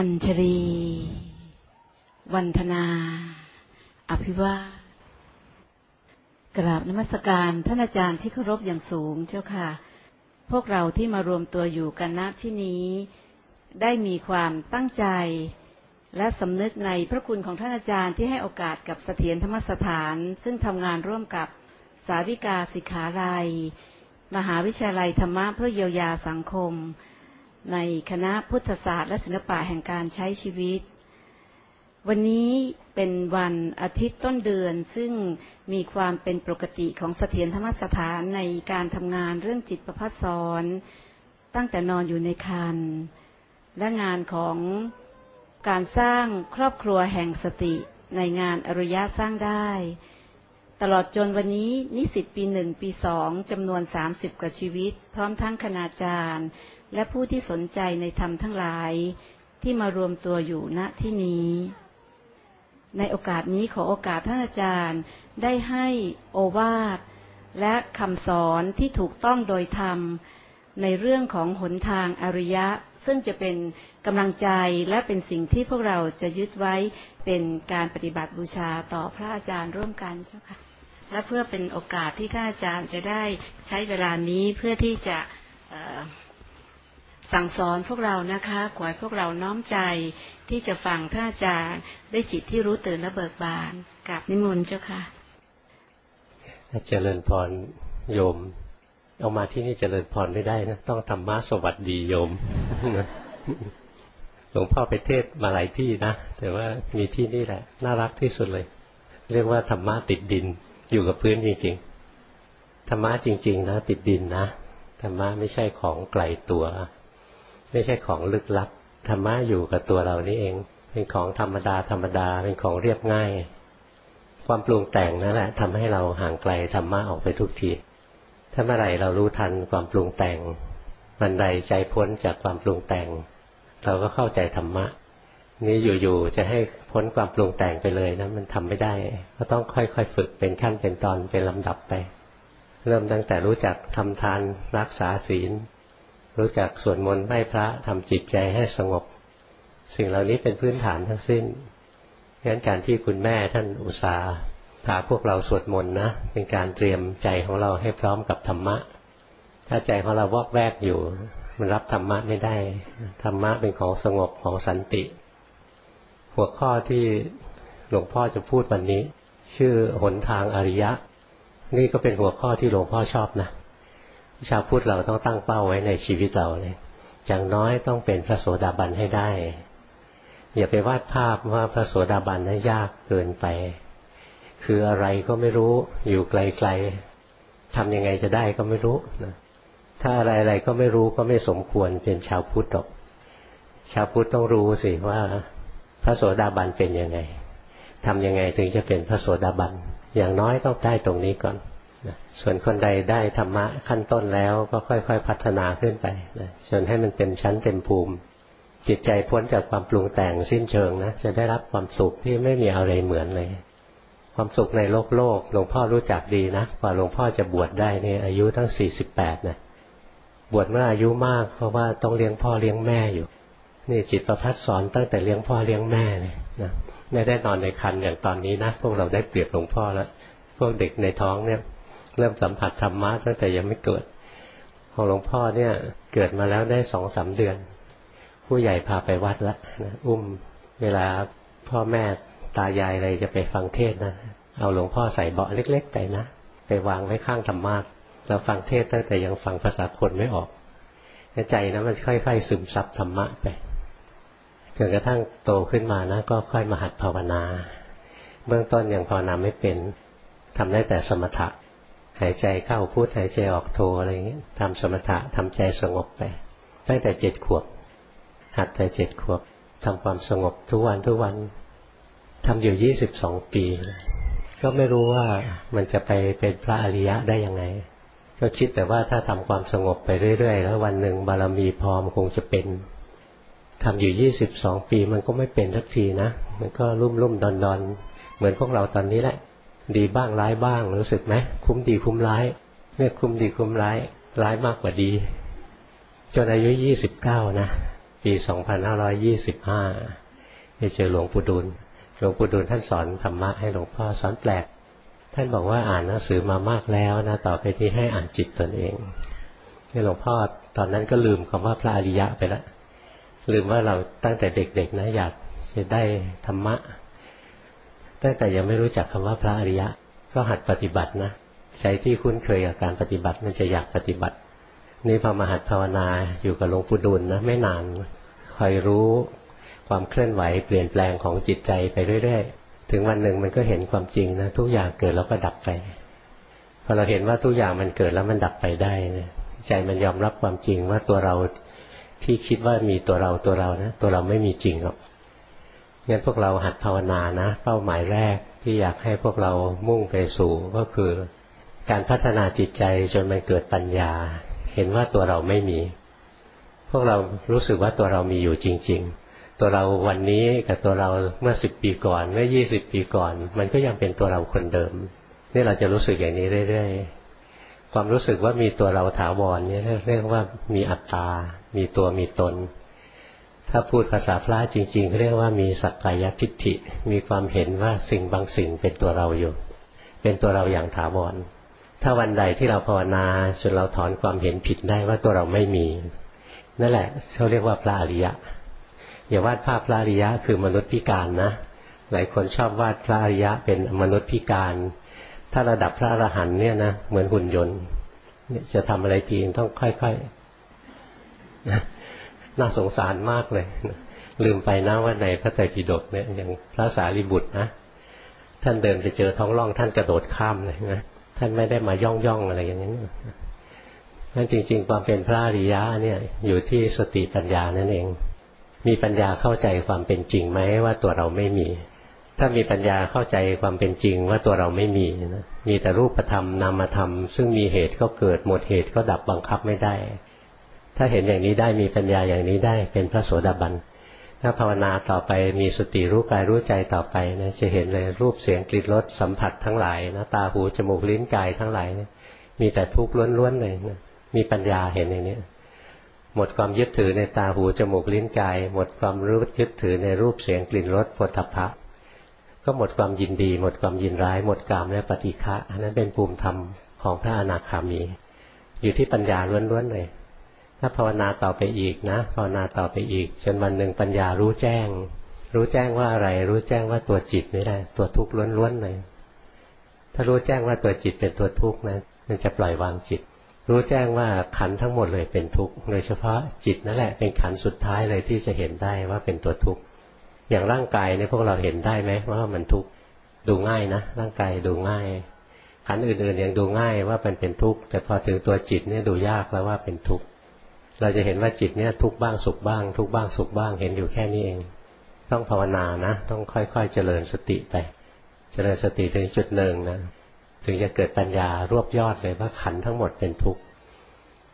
อัญชลีวันธนา อภิวาสกราบนมัสการท่านอาจารย์ที่เคารพอย่างสูงเจ้าค่ะ พวกเราที่มารวมตัวอยู่กันณที่นี้ ได้มีความตั้งใจ และสำนึกในพระคุณของท่านอาจารย์ที่ให้โอกาสกับเสถียรธรรมสถาน ซึ่งทำงานร่วมกับสาวิกาสิขาลัย มหาวิทยาลัยธรรมะเพื่อเยียวยาสังคม ในคณะพุทธศาสตร์ และศิลปะแห่งการใช้ชีวิต วันนี้เป็นวันอาทิตย์ต้นเดือนซึ่งมีความเป็นปกติของเสถียรธรรมสถานในการทำงานเรื่องจิตประพัฒสอนตั้งแต่นอนอยู่ในคันและงานของการสร้างครอบครัวแห่งสติในงานอริยะสร้างได้ ตลอดจนวันนี้นิสิตปีหนึ่งปีสองจำนวนสามสิบกว่าชีวิต พร้อมทั้งคณาจารย์ และผู้ที่สนใจในธรรมทั้งหลายที่มารวมตัวอยู่ณที่นี้ ในโอกาสนี้ขอโอกาสท่านอาจารย์ได้ให้โอวาทและคำสอนที่ถูกต้องโดยธรรมในเรื่องของหนทางอริยะ ซึ่งจะเป็นกำลังใจและเป็นสิ่งที่พวกเราจะยึดไว้เป็นการปฏิบัติบูชาต่อพระอาจารย์ร่วมกันเจ้าค่ะและเพื่อเป็นโอกาสที่ท่านอาจารย์จะได้ใช้เวลานี้เพื่อที่จะ สั่งสอนพวกเรานะคะ ขอให้พวกเราน้อมใจที่จะฟังท่านอาจารย์ได้จิตที่รู้ตื่นและเบิกบานกับนิมนต์เจ้าค่ะเจริญพรโยม เอามาที่นี่เจริญพรไม่ได้นะต้องธรรมะสวัสดีโยมหลวงพ่อไปเทศมาหลายที่นะแต่ว่ามีที่นี่แหละ น่ารักที่สุดเลย เรียกว่าธรรมะติดดินอยู่กับพื้นจริงๆธรรมะจริง ๆ นะติดดินนะธรรมะไม่ใช่ของไกลตัว ไม่ใช่ของลึกลับธรรมะอยู่กับตัวเรานี่เอง เป็นของธรรมดาธรรมดาเป็นของเรียบง่าย ความปรุงแต่งนั่นแหละทำให้เราห่างไกลธรรมะออกไปทุกทีถ้าเมื่อไหร่เรารู้ทันความปรุงแต่งมันใดใจพ้นจากความปรุงแต่ง เราก็เข้าใจธรรมะนี้อยู่ๆจะให้พ้นความปรุงแต่งไปเลยนะมันทำไม่ได้ ก็ต้องค่อยๆฝึกเป็นขั้นเป็นตอนเป็นลำดับไป เริ่มตั้งแต่รู้จักทำทานรักษาศีล รู้จักสวดมนต์ไหว้พระทำจิตใจให้สงบ สิ่งเหล่านี้เป็นพื้นฐานทั้งสิ้นงั้นการที่คุณแม่ท่านอุตสาห์พาพวกเราสวดมนต์นะเป็นการเตรียมใจของเราให้พร้อมกับธรรมะ ถ้าใจของเราวอกแวกอยู่ มันรับธรรมะไม่ได้ธรรมะเป็นของสงบของสันติ หัวข้อที่หลวงพ่อจะพูดวันนี้ ชื่อหนทางอริยะ นี่ก็เป็นหัวข้อที่หลวงพ่อชอบนะ ชาวพุทธเราต้องตั้งเป้าไว้ในชีวิตเราเลยอย่างน้อยต้องเป็นพระโสดาบันให้ได้ อย่าไปวาดภาพว่าพระโสดาบันนั้นยากเกินไป คืออะไรก็ไม่รู้อยู่ไกลๆทำยังไงจะได้ก็ไม่รู้นะถ้าอะไรๆก็ไม่รู้ก็ไม่สมควรเป็นชาวพุทธหรอก ชาวพุทธต้องรู้สิว่าพระโสดาบันเป็นยังไงทำยังไงถึงจะเป็นพระโสดาบันอย่างน้อยต้องได้ตรงนี้ก่อน ส่วนคนใดได้ธรรมะขั้นต้นแล้วก็ค่อย ๆ พัฒนาขึ้นไปนะจนให้มันเต็มชั้นเต็มภูมิ จิตใจพ้นจากความปรุงแต่งสิ้นเชิงนะจะได้รับความสุขที่ไม่มีอะไรเหมือนเลย ความสุขในโลกโลกหลวงพ่อรู้จักดีนะกว่าหลวงพ่อจะบวชได้เนี่ยอายุตั้งสี่สิบแปดนะบวชเมื่ออายุมากเพราะว่าต้องเลี้ยงพ่อเลี้ยงแม่อยู่ นี่จิตประพัดสอนตั้งแต่เลี้ยงพ่อเลี้ยงแม่เลยนะไม่ได้นอนในคันอย่างตอนนี้นะพวกเราได้เปรียบหลวงพ่อแล้วพวกเด็กในท้องเนี่ย เริ่มสัมผัสธรรมะตั้งแต่ยังไม่เกิด ของหลวงพ่อเนี่ยเกิดมาแล้วได้สองสาเดือน ผู้ใหญ่พาไปวัดละนะอุ้มเวลาพ่อแม่ตายายอะไรจะไปฟังเทศนะเอาหลวงพ่อใส่เบาะเล็ก ๆ ไปนะ ไปวางไว้ข้างธรรมะเราฟังเทศตั้งแต่ยังฟังภาษาคนไม่ออกใจนะมันค่อยๆซึมซับธรรมะไปจนกระทั่งโตขึ้นมานะ ก็ค่อยมาหัดภาวนา เบื้องต้นยังภาวนาไม่เป็นทำได้แต่สมถะ หายใจเข้าพูดหายใจออกโทอะไรอย่างเงี้ยทำสมถะทำใจสงบไป ตั้งแต่เจ็ดขวบ หัดแต่เจ็ดขวบทำความสงบทุกวันทุกวันทำอยู่ยี่สิบสองปี ก็ไม่รู้ว่ามันจะไปเป็นพระอริยะได้ยังไง ก็คิดแต่ว่าถ้าทำความสงบไปเรื่อย ๆ แล้ววันหนึ่งบารมีพร้อมคงจะเป็นทำอยู่ยี่สิบสองปีมันก็ไม่เป็นทักทีนะ มันก็รุ่มรุ่มดอนดอนเหมือนพวกเราตอนนี้แหละ ดีบ้างร้ายบ้างรู้สึกไหมคุ้มดีคุ้มร้ายเนี่ยคุ้มดีคุ้มร้ายร้ายมากกว่าดี จนอายุยี่สิบเก้านะปี2525ไปเจอหลวงปู่ดูลหลวงปู่ดูลท่านสอนธรรมะให้หลวงพ่อสอนแปลก ท่านบอกว่าอ่านหนังสือมามากแล้วนะต่อไปที่ให้อ่านจิตตนเองนี่หลวงพ่อตอนนั้นก็ลืมคำว่าพระอริยะไปแล้วลืมว่าเราตั้งแต่เด็กๆนะอยากจะได้ธรรมะ ตั้งแต่ยังไม่รู้จักคำว่าพระอริยะ ก็หัดปฏิบัตินะใจที่คุ้นเคยกับการปฏิบัติมันจะอยากปฏิบัติ นี่พอมาหัดภาวนาอยู่กับหลวงปู่ดูลนะไม่นานคอยรู้ความเคลื่อนไหวเปลี่ยนแปลงของจิตใจไปเรื่อยๆ ถึงวันหนึ่งมันก็เห็นความจริงนะทุกอย่างเกิดแล้วก็ดับไปพอเราเห็นว่าทุกอย่างมันเกิดแล้วมันดับไปได้นะใจมันยอมรับความจริงว่าตัวเราที่คิดว่ามีตัวเราตัวเรานะตัวเราไม่มีจริงหรอก งั้นพวกเราหัดภาวนานะ เป้าหมายแรกที่อยากให้พวกเรามุ่งไปสู่ก็คือ การพัฒนาจิตใจจนมันเกิดปัญญา เห็นว่าตัวเราไม่มี พวกเรารู้สึกว่าตัวเรามีอยู่จริง ๆ ตัวเราวันนี้กับตัวเราเมื่อสิบปีก่อนเมื่อยี่สิบปีก่อน มันก็ยังเป็นตัวเราคนเดิมนี่เราจะรู้สึกอย่างนี้เรื่อยๆความรู้สึกว่ามีตัวเราถาวรนี่เรียกว่ามีอัตตา มีตัวมีตน ถ้าพูดภาษาพระจริงๆเรียกว่ามีสักกายทิฏฐิ มีความเห็นว่าสิ่งบางสิ่งเป็นตัวเราอยู่ เป็นตัวเราอย่างถาวร ถ้าวันใดที่เราภาวนาจนเราถอนความเห็นผิดได้ว่าตัวเราไม่มี นั่นแหละเขาเรียกว่าพระอริยะ อย่าวาดภาพพระอริยะคือมนุษย์พิการนะ หลายคนชอบวาดพระอริยะเป็นมนุษย์พิการ ถ้าระดับพระอรหันต์เนี่ยนะเหมือนหุ่นยนต์จะทำอะไรทีต้องค่อยๆ น่าสงสารมากเลย ลืมไปนะว่าในพระไตรปิฎกเนี่ยอย่างพระสารีบุตรนะ ท่านเดินไปเจอท้องร่อง ท่านกระโดดข้ามเลยนะท่านไม่ได้มาย่องย่องอะไรอย่างนี้นั่นจริง ๆ ความเป็นพระอริยะเนี่ยอยู่ที่สติปัญญานั่นเอง มีปัญญาเข้าใจความเป็นจริงไหมว่าตัวเราไม่มี ถ้ามีปัญญาเข้าใจความเป็นจริงว่าตัวเราไม่มีนะมีแต่รูปธรรมนามธรรม ซึ่งมีเหตุก็เกิดหมดเหตุก็ดับบังคับไม่ได้ ถ้าเห็นอย่างนี้ได้มีปัญญาอย่างนี้ได้เป็นพระโสดาบันถ้าภาวนาต่อไปมีสติรู้กายรู้ใจต่อไปนะจะเห็นเลยรูปเสียงกลิ่นรสสัมผัสทั้งหลายนะตาหูจมูกลิ้นกายทั้งหลายนะมีแต่ทุกข์ล้วนๆเลยนะมีปัญญาเห็นอย่างนี้หมดความยึดถือในตาหูจมูกลิ้นกาย หมดความรู้ยึดถือในรูปเสียงกลิ่นรสผลทพะ ก็หมดความยินดี หมดความยินร้าย หมดกามและปฏิฆะอันนั้นเป็นภูมิธรรมของพระอนาคามี อยู่ที่ปัญญาล้วนๆเลย ถ้าภาวนาต่อไปอีกนะภาวนาต่อไปอีก จนวันหนึ่งปัญญารู้แจ้ง รู้แจ้งว่าอะไร รู้แจ้งว่าตัวจิตนี่แหละตัวทุกข์ล้วนๆเลยถ้ารู้แจ้งว่าตัวจิตเป็นตัวทุกข์นะมันจะปล่อยวางจิต รู้แจ้งว่าขันทั้งหมดเลยเป็นทุกข์โดยเฉพาะจิตนั่นแหละเป็นขันสุดท้ายเลยที่จะเห็นได้ว่าเป็นตัวทุกข์อย่างร่างกายเนี่ยพวกเราเห็นได้ไหมว่ามันทุกข์ดูง่ายนะร่างกายดูง่ายขันอื่นๆยังดูง่ายว่ามันเป็นทุกข์แต่พอถึงตัวจิตเนี่ยดูยากแล้วว่าเป็นทุกข์ เราจะเห็นว่าจิตเนี่ยทุกบ้างสุขบ้าง ทุกบ้างสุขบ้างเห็นอยู่แค่นี้เอง ต้องภาวนานะ ต้องค่อยๆเจริญสติไป เจริญสติถึงจุดหนึ่งนะถึงจะเกิดปัญญารวบยอดเลยว่าขันทั้งหมดเป็นทุกข์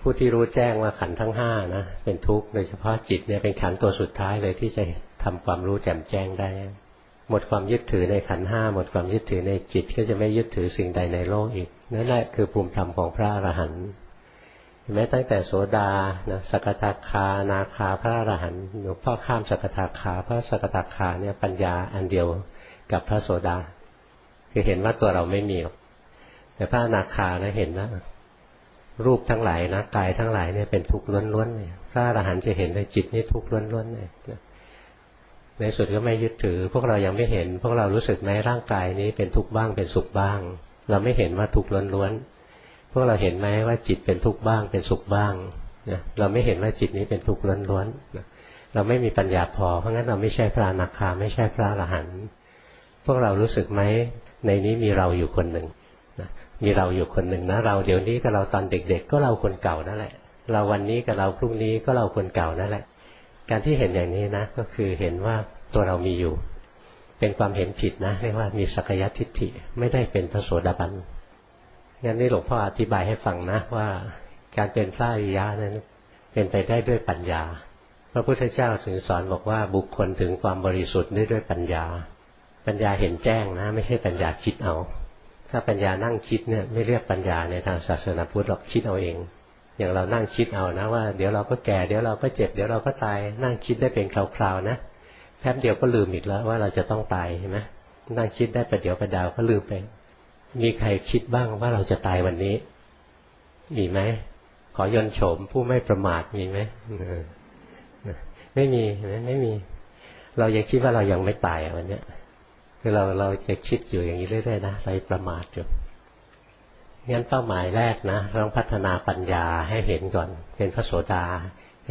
ผู้ที่รู้แจ้งว่าขันทั้งห้านะเป็นทุกข์โดยเฉพาะจิตเนี่ยเป็นขันตัวสุดท้ายเลยที่จะทำความรู้แจ่มแจ้งได้ หมดความยึดถือในขันห้าหมดความยึดถือในจิตก็จะไม่ยึดถือสิ่งใดในโลกอีกนั่นแหละคือภูมิธรรมของพระอรหันต์ แม้ตั้งแต่โสดานะสกทาคา นาคาพระอรหันต์หลวงพ่อข้ามสกทาคา พระสกทาคาเนี่ยปัญญาอันเดียวกับพระโสดา คือเห็นว่าตัวเราไม่มีหรอกแต่พระนาคานะเห็นนะรูปทั้งหลายนะกายทั้งหลายเนี่ยเป็นทุกข์ล้วนๆเลยพระอรหันต์จะเห็นเลยจิตนี่ทุกข์ล้วนๆเลยในสุดก็ไม่ยึดถือ พวกเรายังไม่เห็น พวกเรารู้สึกไหมร่างกายนี้เป็นทุกข์บ้างเป็นสุขบ้าง เราไม่เห็นว่าทุกข์ล้วนๆ พวกเราเห็นไหมว่าจิตเป็นทุกข์บ้าง เป็นสุขบ้างนะเราไม่เห็นว่าจิตนี้เป็นทุกข์ล้วนๆนะเราไม่มีปัญญาพอ เพราะงั้นเราไม่ใช่พระอนาคาไม่ใช่พระอรหันต์พวกเรารู้สึกไหมในนี้มีเราอยู่คนหนึ่งนะมีเราอยู่คนหนึ่งนะเราเดี๋ยวนี้กับเราตอนเด็ก ๆ ก็เราคนเก่านั่นแหละ เราวันนี้กับเราพรุ่งนี้ก็เราคนเก่านั่นแหละ การที่เห็นอย่างนี้นะก็คือเห็นว่าตัวเรามีอยู่ เป็นความเห็นผิดนะเรียกว่ามีสักยทิฏฐิไม่ได้เป็นพระโสดาบัน งั้นนี่หลวงพ่ออธิบายให้ฟังนะว่าการเป็นพระอริยะนั้นเป็นไปได้ด้วยปัญญา พระพุทธเจ้าถึงสอนบอกว่าบุคคลถึงความบริสุทธิ์ได้ด้วยปัญญา ปัญญาเห็นแจ้งนะ ไม่ใช่ปัญญาคิดเอา ถ้าปัญญานั่งคิดเนี่ยไม่เรียกปัญญาในทางศาสนาพุทธหรอกคิดเอาเอง อย่างเรานั่งคิดเอานะว่าเดี๋ยวเราก็แก่เดี๋ยวเราก็เจ็บเดี๋ยวเราก็ตายนั่งคิดได้เป็นคราวๆนะแป๊บเดียวก็ลืมอีกแล้วว่าเราจะต้องตายใช่ไหมนั่งคิดได้ประเดี๋ยวประดาวก็ลืมไป มีใครคิดบ้างว่าเราจะตายวันนี้ มีไหม ขอยนโฉมผู้ไม่ประมาทมีไหมไม่มีไม่มี เรายังคิดว่าเรายังไม่ตายวันเนี้ยคือเราเราจะคิดอยู่อย่างนี้เรื่อยๆนะเราประมาทอยู่งั้นเป้าหมายแรกนะต้องพัฒนาปัญญาให้เห็นก่อน เป็นพระโสดา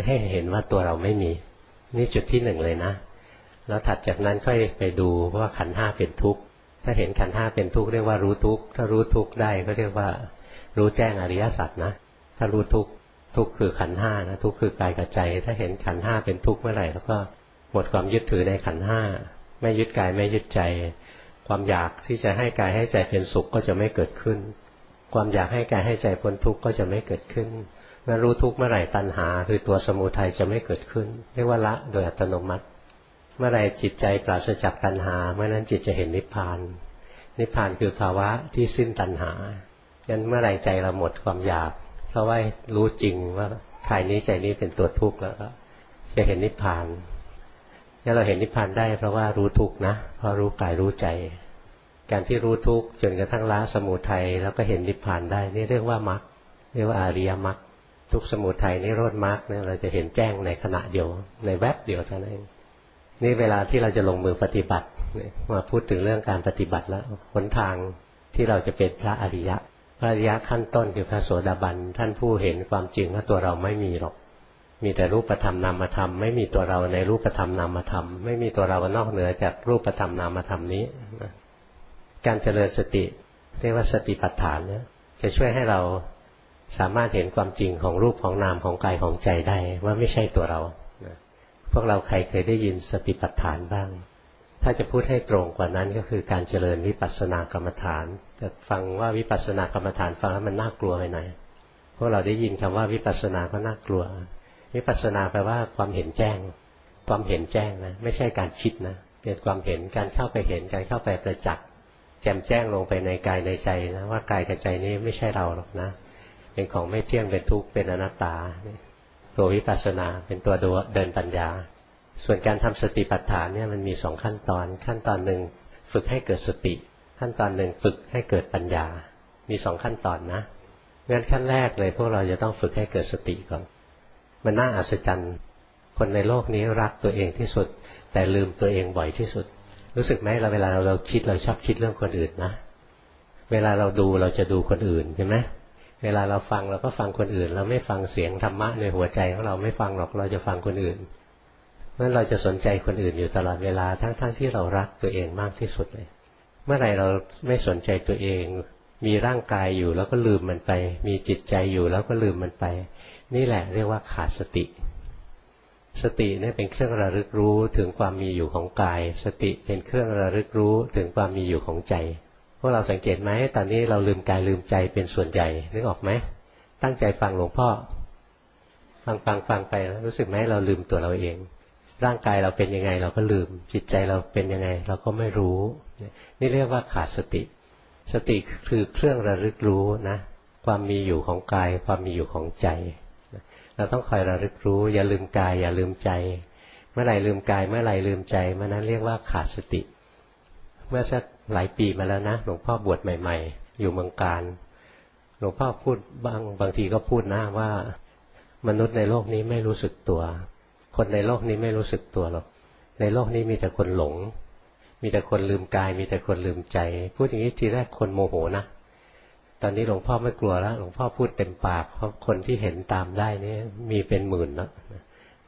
ให้เห็นว่าตัวเราไม่มี นี่จุดที่หนึ่งเลยนะ แล้วถัดจากนั้นค่อยไปดูว่าขันห้าเป็นทุกข์ ถ้าเห็นขันห้าเป็นทุกข์เรียกว่ารู้ทุกข์ถ้ารู้ทุกข์ได้ก็เรียกว่า รู้แจ้งอริยสัจนะถ้ารู้ทุกข์ทุกข์คือขันห้านะทุกข์คือกายกับใจ ถ้าเห็นขันห้าเป็นทุกข์เมื่อไหร่แล้วก็หมดความยึดถือในขันห้าไม่ยึดกายไม่ยึดใจ ความอยากที่จะให้กายให้ใจเป็นสุขก็จะไม่เกิดขึ้น ความอยากให้กายให้ใจพ้นทุกข์ก็จะไม่เกิดขึ้นเมื่อรู้ทุกข์เมื่อไหร่ตัณหา คือตัวสมุทัยจะไม่เกิดขึ้น เรียกว่าละโดยอัตโนมัติ เมื่อไรจิตใจปราศจากตัณหา เมื่อนั้นจิตจะเห็นนิพพาน นิพพานคือภาวะที่สิ้นตัณหางั้นเมื่อไรใจเราหมดความอยาก เพราะว่ารู้จริงว่ากายนี้ใจนี้เป็นตัวทุกข์แล้วจะเห็นนิพพานนี่เราเห็นนิพพานได้ เพราะว่ารู้ทุกข์นะเพราะรู้กายรู้ใจ การที่รู้ทุกข์จนกระทั่งละสมุทัยแล้วก็เห็นนิพพานได้ นี่เรียกว่ามรรคเรียกว่าอาริยมรรคทุกสมุทัยนี่รดมรรคเนี่ยเราจะเห็นแจ้งในขณะเดียวในแวบเดียวเท่านั้นเอง นี่เวลาที่เราจะลงมือปฏิบัติมาพูดถึงเรื่องการปฏิบัติแล้วหนทางที่เราจะเป็นพระอริยะ พระอริยะขั้นต้นคือพระโสดาบันท่านผู้เห็นความจริงว่าตัวเราไม่มีหรอก มีแต่รูปธรรมนามธรรมไม่มีตัวเราในรูปธรรมนามธรรมไม่มีตัวเรานอกเหนือจากรูปธรรมนามธรรมนี้การเจริญสติเรียกว่าสติปัฏฐานเนี่ยจะช่วยให้เราสามารถเห็นความจริงของรูปของนามของกายของใจได้ว่าไม่ใช่ตัวเรา พวกเราใครเคยได้ยินสติปัฏฐานบ้าง ถ้าจะพูดให้ตรงกว่านั้นก็คือการเจริญวิปัสสนากรรมฐาน แต่ฟังว่าวิปัสสนากรรมฐานฟังแล้วมันน่ากลัวไปหน่อยพวกเราได้ยินคำว่าวิปัสสนาก็น่ากลัว วิปัสสนาแปลว่าความเห็นแจ้ง ความเห็นแจ้งนะ ไม่ใช่การคิดนะเป็นความเห็นการเข้าไปเห็นการเข้าไปประจักษ์แจ่มแจ้งลงไปในกายในใจนะว่ากายกับใจนี้ไม่ใช่เราหรอกนะ เป็นของไม่เที่ยงเป็นทุกข์เป็นอนัตตา ตัววิปัสสนาเป็นตัวเดินปัญญา ส่วนการทำสติปัฏฐานเนี่ยมันมีสองขั้นตอน ขั้นตอนหนึ่งฝึกให้เกิดสติ ขั้นตอนหนึ่งฝึกให้เกิดปัญญา มีสองขั้นตอนนะงั้นขั้นแรกเลยพวกเราจะต้องฝึกให้เกิดสติก่อน มันน่าอัศจรรย์ คนในโลกนี้รักตัวเองที่สุด แต่ลืมตัวเองบ่อยที่สุด รู้สึกไหมเราเวลาเราเราคิดเราชอบคิดเรื่องคนอื่นนะ เวลาเราดูเราจะดูคนอื่นใช่ไหม เวลาเราฟังเราก็ฟังคนอื่น เราไม่ฟังเสียงธรรมะในหัวใจของเราไม่ฟังหรอกเราจะฟังคนอื่นเพราะเราจะสนใจคนอื่นอยู่ตลอดเวลาทั้งๆทที่เรารักตัวเองมากที่สุดเลย เมื่อไหร่เราไม่สนใจตัวเอง มีร่างกายอยู่แล้วก็ลืมมันไป มีจิตใจอยู่แล้วก็ลืมมันไป นี่แหละเรียกว่าขาดสติ สติเนี่ยเป็นเครื่องระลึกรู้ถึงความมีอยู่ของกาย สติเป็นเครื่องระลึกรู้ถึงความมีอยู่ของใจ วกเราสังเกตไหมตอนนี้เราลืมกายลืมใจเป็นส่วนใหญ่นึกออกไหมตั้งใจฟังหลวงพ่อ ฟังฟังฟังไปรู้สึกไหมเราลืมตัวเราเอง ร่างกายเราเป็นยังไง เราก็ลืม จิตใจเราเป็นยังไง เราก็ไม่รู้ นี่เรียกว่าขาดสติ สติคือเครื่องระลึกรู้นะความมีอยู่ของกาย ความมีอยู่ของใจ เราต้องคอยระลึกรู้ อย่าลืมกาย อย่าลืมใจ เมื่อไหร่ลืมกาย เมื่อไหร่ลืมใจเมื่อนั้นเรียกว่าขาดสติ เมื่อสัก หลายปีมาแล้วนะหลวงพ่อบวชใหม่ ๆ อยู่เมืองการหลวงพ่อพูดบางบางทีก็พูดนะว่ามนุษย์ในโลกนี้ไม่รู้สึกตัว คนในโลกนี้ไม่รู้สึกตัวหรอกในโลกนี้มีแต่คนหลง มีแต่คนลืมกาย มีแต่คนลืมใจ พูดอย่างนี้ทีแรกคนโมโหนะตอนนี้หลวงพ่อไม่กลัวแล้วหลวงพ่อพูดเต็มปากเพราะคนที่เห็นตามได้นี่มีเป็นหมื่นแล้ว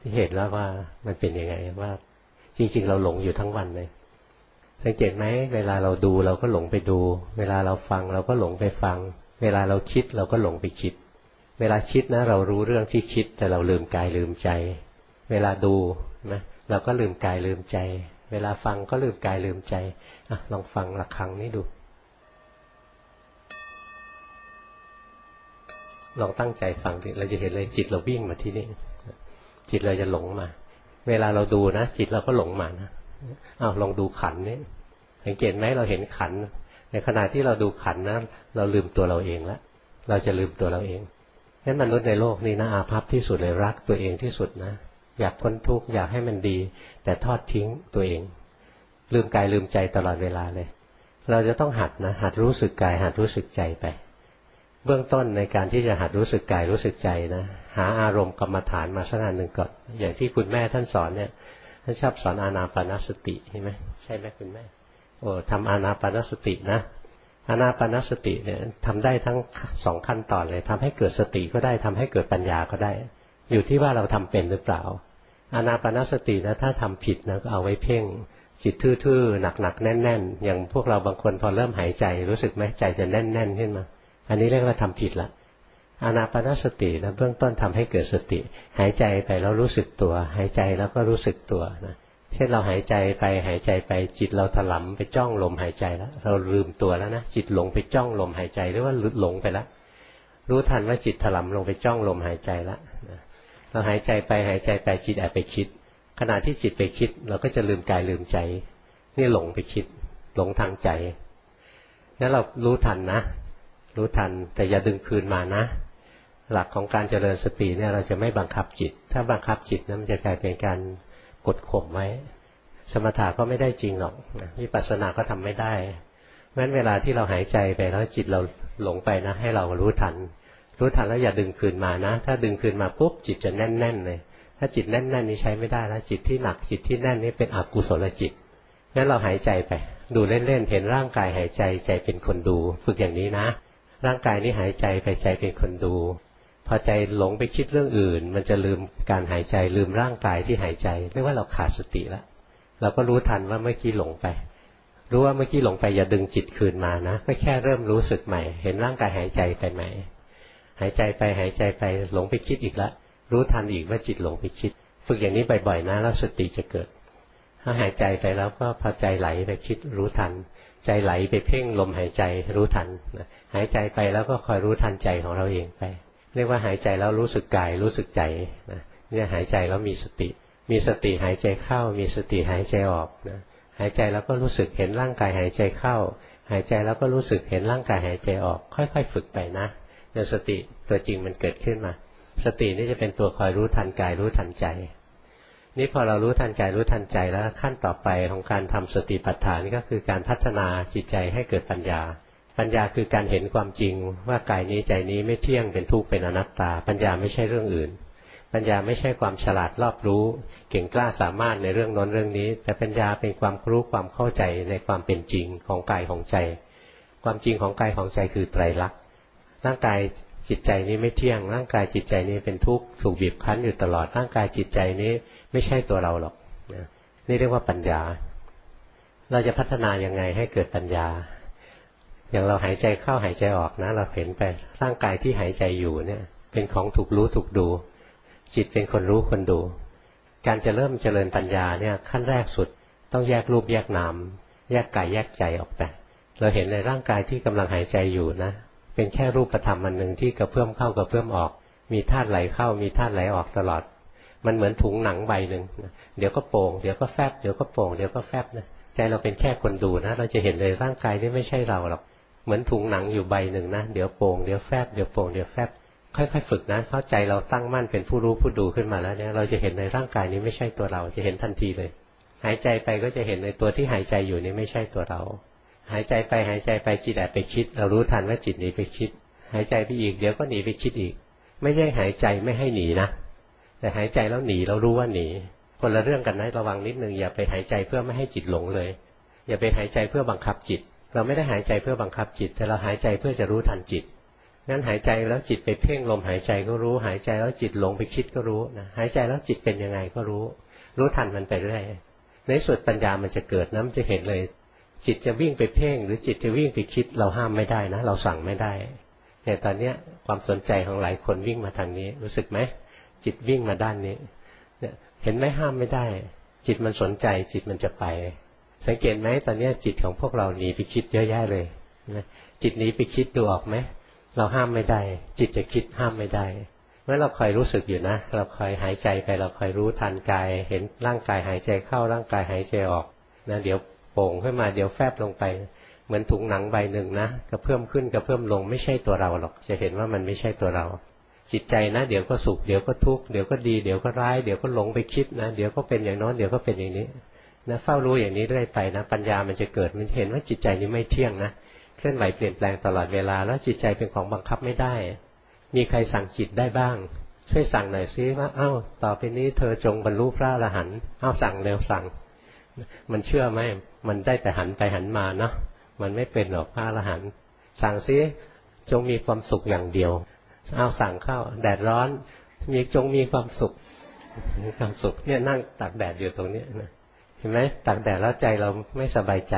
ที่เห็นแล้วว่ามันเป็นยังไงว่า จริง ๆ เราหลงอยู่ทั้งวันเลย สังเกตไหมเวลาเราดูเราก็หลงไปดู เวลาเราฟังเราก็หลงไปฟัง เวลาเราคิดเราก็หลงไปคิด เวลาคิดนะ เรารู้เรื่องที่คิด แต่เราลืมกายลืมใจ เวลาดูนะเราก็ลืมกายลืมใจ เวลาฟังก็ลืมกายลืมใจอลองฟังระฆังนี้ดู ลองตั้งใจฟังดิเราจะเห็นเลยจิตเราวิ่งมาที่นี่จิตเราจะหลงมา เวลาเราดูนะ จิตเราก็หลงมานะ อ้าวลองดูขันนี่สังเกตไหมเราเห็นขัน ในขณะที่เราดูขันนะเราลืมตัวเราเองแล้วเราจะลืมตัวเราเองนั้นมนุษย์ในโลกนี้นะอาภัพที่สุดเลยรักตัวเองที่สุดนะ อยากพ้นทุกข์อยากให้มันดี แต่ทอดทิ้งตัวเอง ลืมกายลืมใจตลอดเวลาเลย เราจะต้องหัดนะ หัดรู้สึกกาย หัดรู้สึกใจไป เบื้องต้นในการที่จะหัดรู้สึกกายรู้สึกใจนะ หาอารมณ์กรรมฐานมาสักอันหนึ่งก่อนอย่างที่คุณแม่ท่านสอนเนี่ย ท่านชอบสอนอานาปานสติใช่ไหมใช่ไหมคุณแม่โอ้ทำอานาปานสตินะอานาปานสติเนี่ยทำได้ทั้งสองขั้นตอนเลยทำให้เกิดสติก็ได้ทำให้เกิดปัญญาก็ได้ อยู่ที่ว่าเราทำเป็นหรือเปล่า อานาปานสตินะถ้าทำผิดนะก็เอาไว้เพ่งจิตทื่อๆหนักๆแน่น ๆ อย่างพวกเราบางคนพอเริ่มหายใจรู้สึกไหมใจจะแน่น ๆ ขึ้นมา อันนี้เรียกว่าทำผิดละ อานาปานสตินะเบื้องต้นทำให้เกิดสติ หายใจไปแล้วรู้สึกตัว หายใจแล้วก็รู้สึกตัวนะเช่นเราหายใจไปหายใจไปจิตเราถลำไปจ้องลมหายใจแล้ว เราลืมตัวแล้วนะจิตหลงไปจ้องลมหายใจหรือว่าหลงไปแล้วรู้ทันว่าจิตถลำลงไปจ้องลมหายใจแล้วเราหายใจไปหายใจไปจิตแอบไปคิด ขณะที่จิตไปคิด เราก็จะลืมกายลืมใจ นี่หลงไปคิด หลงทางใจนั้นเรารู้ทันนะ รู้ทันแต่อย่าดึงคืนมานะ หลักของการเจริญสติเนี่ยเราจะไม่บังคับจิต ถ้าบังคับจิตนั้นมันจะกลายเป็นการกดข่มไว้ สมถะก็ไม่ได้จริงหรอกวิปัสสนาก็ทำไม่ได้แม้นเวลาที่เราหายใจไปแล้วจิตเราหลงไปนะ ให้เรารู้ทัน รู้ทันแล้วอย่าดึงคืนมานะ ถ้าดึงคืนมาปุ๊บจิตจะแน่น ๆ เลย ถ้าจิตแน่น ๆ นี้ใช้ไม่ได้แล้วจิตที่หนักจิตที่แน่นนี้เป็นอกุศลจิตงั้นเราหายใจไป ดูเล่นๆเห็นร่างกายหายใจใจเป็นคนดู ฝึกอย่างนี้นะ ร่างกายนี้หายใจไปใจเป็นคนดู พอใจหลงไปคิดเรื่องอื่น มันจะลืมการหายใจลืมร่างกายที่หายใจเรียกว่าเราขาดสติแล้วเราก็รู้ทันว่าเมื่อกี้หลงไป รู้ว่าเมื่อกี้หลงไปอย่าดึงจิตคืนมานะก็แค่เริ่มรู้สึกใหม่ เห็นร่างกายหายใจไปใหม่หายใจไปหายใจไปหลงไปคิดอีกแล้วรู้ทันอีกว่าจิตหลงไปคิด ฝึกอย่างนี้บ่อยๆนะแล้วสติจะเกิด ถ้าหายใจไปแล้วก็พอใจไหลไปคิดรู้ทัน ใจไหลไปเพ่งลมหายใจรู้ทันหายใจไปแล้วก็คอยรู้ทันใจของเราเองไป เรียกว่าหายใจแล้วรู้สึกกายรู้สึกใจนะเนี่ยหายใจแล้วมีสติ มีสติหายใจเข้า มีสติหายใจออกนะหายใจแล้วก็รู้สึกเห็นร่างกายหายใจเข้า หายใจแล้วก็รู้สึกเห็นร่างกายหายใจออก ค่อย ๆ ฝึกไปนะจนสติตัวจริงมันเกิดขึ้นมา สตินี่จะเป็นตัวคอยรู้ทันกายรู้ทันใจ นี่พอเรารู้ทันกายรู้ทันใจแล้วขั้นต่อไปของการทำสติปัฏฐานก็คือการพัฒนาจิตใจให้เกิดปัญญา ปัญญาคือการเห็นความจริงว่ากายนี้ใจนี้ไม่เที่ยงเป็นทุกข์เป็นอนัตตา ปัญญาไม่ใช่เรื่องอื่น ปัญญาไม่ใช่ความฉลาดรอบรู้ เก่งกล้าสามารถในเรื่องน้นเรื่องนี้ แต่ปัญญาเป็นความรู้ความเข้าใจในความเป็นจริงของกายของใจ ความจริงของกายของใจคือไตรลักษณ์ร่างกายจิตใจนี้ไม่เที่ยง ร่างกายจิตใจนี้เป็นทุกข์ถูกบีบคั้นอยู่ตลอดร่างกายจิตใจนี้ไม่ใช่ตัวเราหรอกนี่เรียกว่าปัญญา เราจะพัฒนายังไงให้เกิดปัญญา อย่างเราหายใจเข้าหายใจออกนะ เราเห็นไปร่างกายที่หายใจอยู่เนี่ย เป็นของถูกรู้ถูกดู จิตเป็นคนรู้คนดู การจะเริ่มเจริญปัญญาเนี่ย ขั้นแรกสุดต้องแยกรูปแยกนามแยกกายแยกใจออกไปเราเห็นในร่างกายที่กำลังหายใจอยู่นะ เป็นแค่รูปธรรมอันหนึ่งที่กระเพื่อมเข้ากระเพื่อมออก มีธาตุไหลเข้ามีธาตุไหลออกตลอด มันเหมือนถุงหนังใบหนึ่งเดี๋ยวก็โป่งเดี๋ยวก็แฟบเดี๋ยวก็โป่งเดี๋ยวก็แฟบนะใจเราเป็นแค่คนดูนะ เราจะเห็นเลยร่างกายนี่ไม่ใช่เราหรอก เหมือนถุงหนังอยู่ใบหนึ่งนะเดี๋ยวโป่งเดี๋ยวแฟบเดี๋ยวโป่งเดี๋ยวแฟบค่อยๆฝึกนะเข้าใจเราตั้งมั่นเป็นผู้รู้ผู้ดูขึ้นมาแล้วเนี่ยเราจะเห็นในร่างกายนี้ไม่ใช่ตัวเราจะเห็นทันทีเลย หายใจไปก็จะเห็นในตัวที่หายใจอยู่นี้ไม่ใช่ตัวเรา หายใจไปหายใจไปจิตแอบไปคิด เรารู้ทันว่าจิตหนีไปคิด หายใจไปอีกเดี๋ยวก็หนีไปคิดอีก ไม่ใช่หายใจไม่ให้หนีนะแต่หายใจแล้วหนีเรารู้ว่าหนี คนละเรื่องกันนะระวังนิดนึงอย่าไปหายใจเพื่อไม่ให้จิตหลงเลย อย่าไปหายใจเพื่อบังคับจิต เราไม่ได้หายใจเพื่อบังคับจิต แต่เราหายใจเพื่อจะรู้ทันจิตงั้นหายใจแล้วจิตไปเพ่งลมหายใจก็รู้ หายใจแล้วจิตหลงไปคิดก็รู้นะหายใจแล้วจิตเป็นยังไงก็รู้ รู้ทันมันไปเรื่อยในสุดปัญญามันจะเกิดนะมันจะเห็นเลย จิตจะวิ่งไปเพ่ง หรือจิตจะวิ่งไปคิด เราห้ามไม่ได้นะ เราสั่งไม่ได้เนี่ยตอนเนี้ยความสนใจของหลายคนวิ่งมาทางนี้ รู้สึกไหมจิตวิ่งมาด้านนี้เนี่ยเห็นไหมห้ามไม่ได้ จิตมันสนใจ จิตมันจะไป สังเกตไหมตอนนี้จิตของพวกเราหนีไปคิดเยอะแยะเลยนะจิตหนีไปคิดดูออกไหมเราห้ามไม่ได้ จิตจะคิดห้ามไม่ได้เมื่อเราคอยรู้สึกอยู่นะ เราคอยหายใจไปเราคอยรู้ทันกาย เห็นร่างกายหายใจเข้าร่างกายหายใจออกนะเดี๋ยวโป่งขึ้นมาเดี๋ยวแฟบลงไป เหมือนถุงหนังใบหนึ่งนะกระเพื่อมขึ้นกระเพื่อมลงไม่ใช่ตัวเราหรอก จะเห็นว่ามันไม่ใช่ตัวเรา จิตใจนะ เดี๋ยวก็สุขเดี๋ยวก็ทุกข์เดี๋ยวก็ดีเดี๋ยวก็ร้ายเดี๋ยวก็หลงไปคิดนะ เดี๋ยวก็เป็นอย่างน้นเดี๋ยวก็เป็นอย่างนี้ นะเฝ้ารู้อย่างนี้เรื่อยไปนะปัญญามันจะเกิดมันเห็นว่าจิตใจนี้ไม่เที่ยงนะเคลื่อนไหวเปลี่ยนแปลงตลอดเวลา แล้วจิตใจเป็นของบังคับไม่ได้ มีใครสั่งจิตได้บ้าง ช่วยสั่งหน่อยซิว่าเอ้าต่อไปนี้เธอจงบรรลุพระอรหันต์เอ้าสั่งเร็วสั่ง มันเชื่อไหมมันได้แต่หันไปหันมาเนาะมันไม่เป็นหรอกพระอรหันต์สั่งซิจงมีความสุขอย่างเดียวเอาสั่งเข้า แดดร้อน มีจงมีความสุขมีความสุขเนี่ยนั่งตากแดดอยู่ตรงนี้นะ ห็นไหมตากแดดแล้วใจเราไม่สบายใจ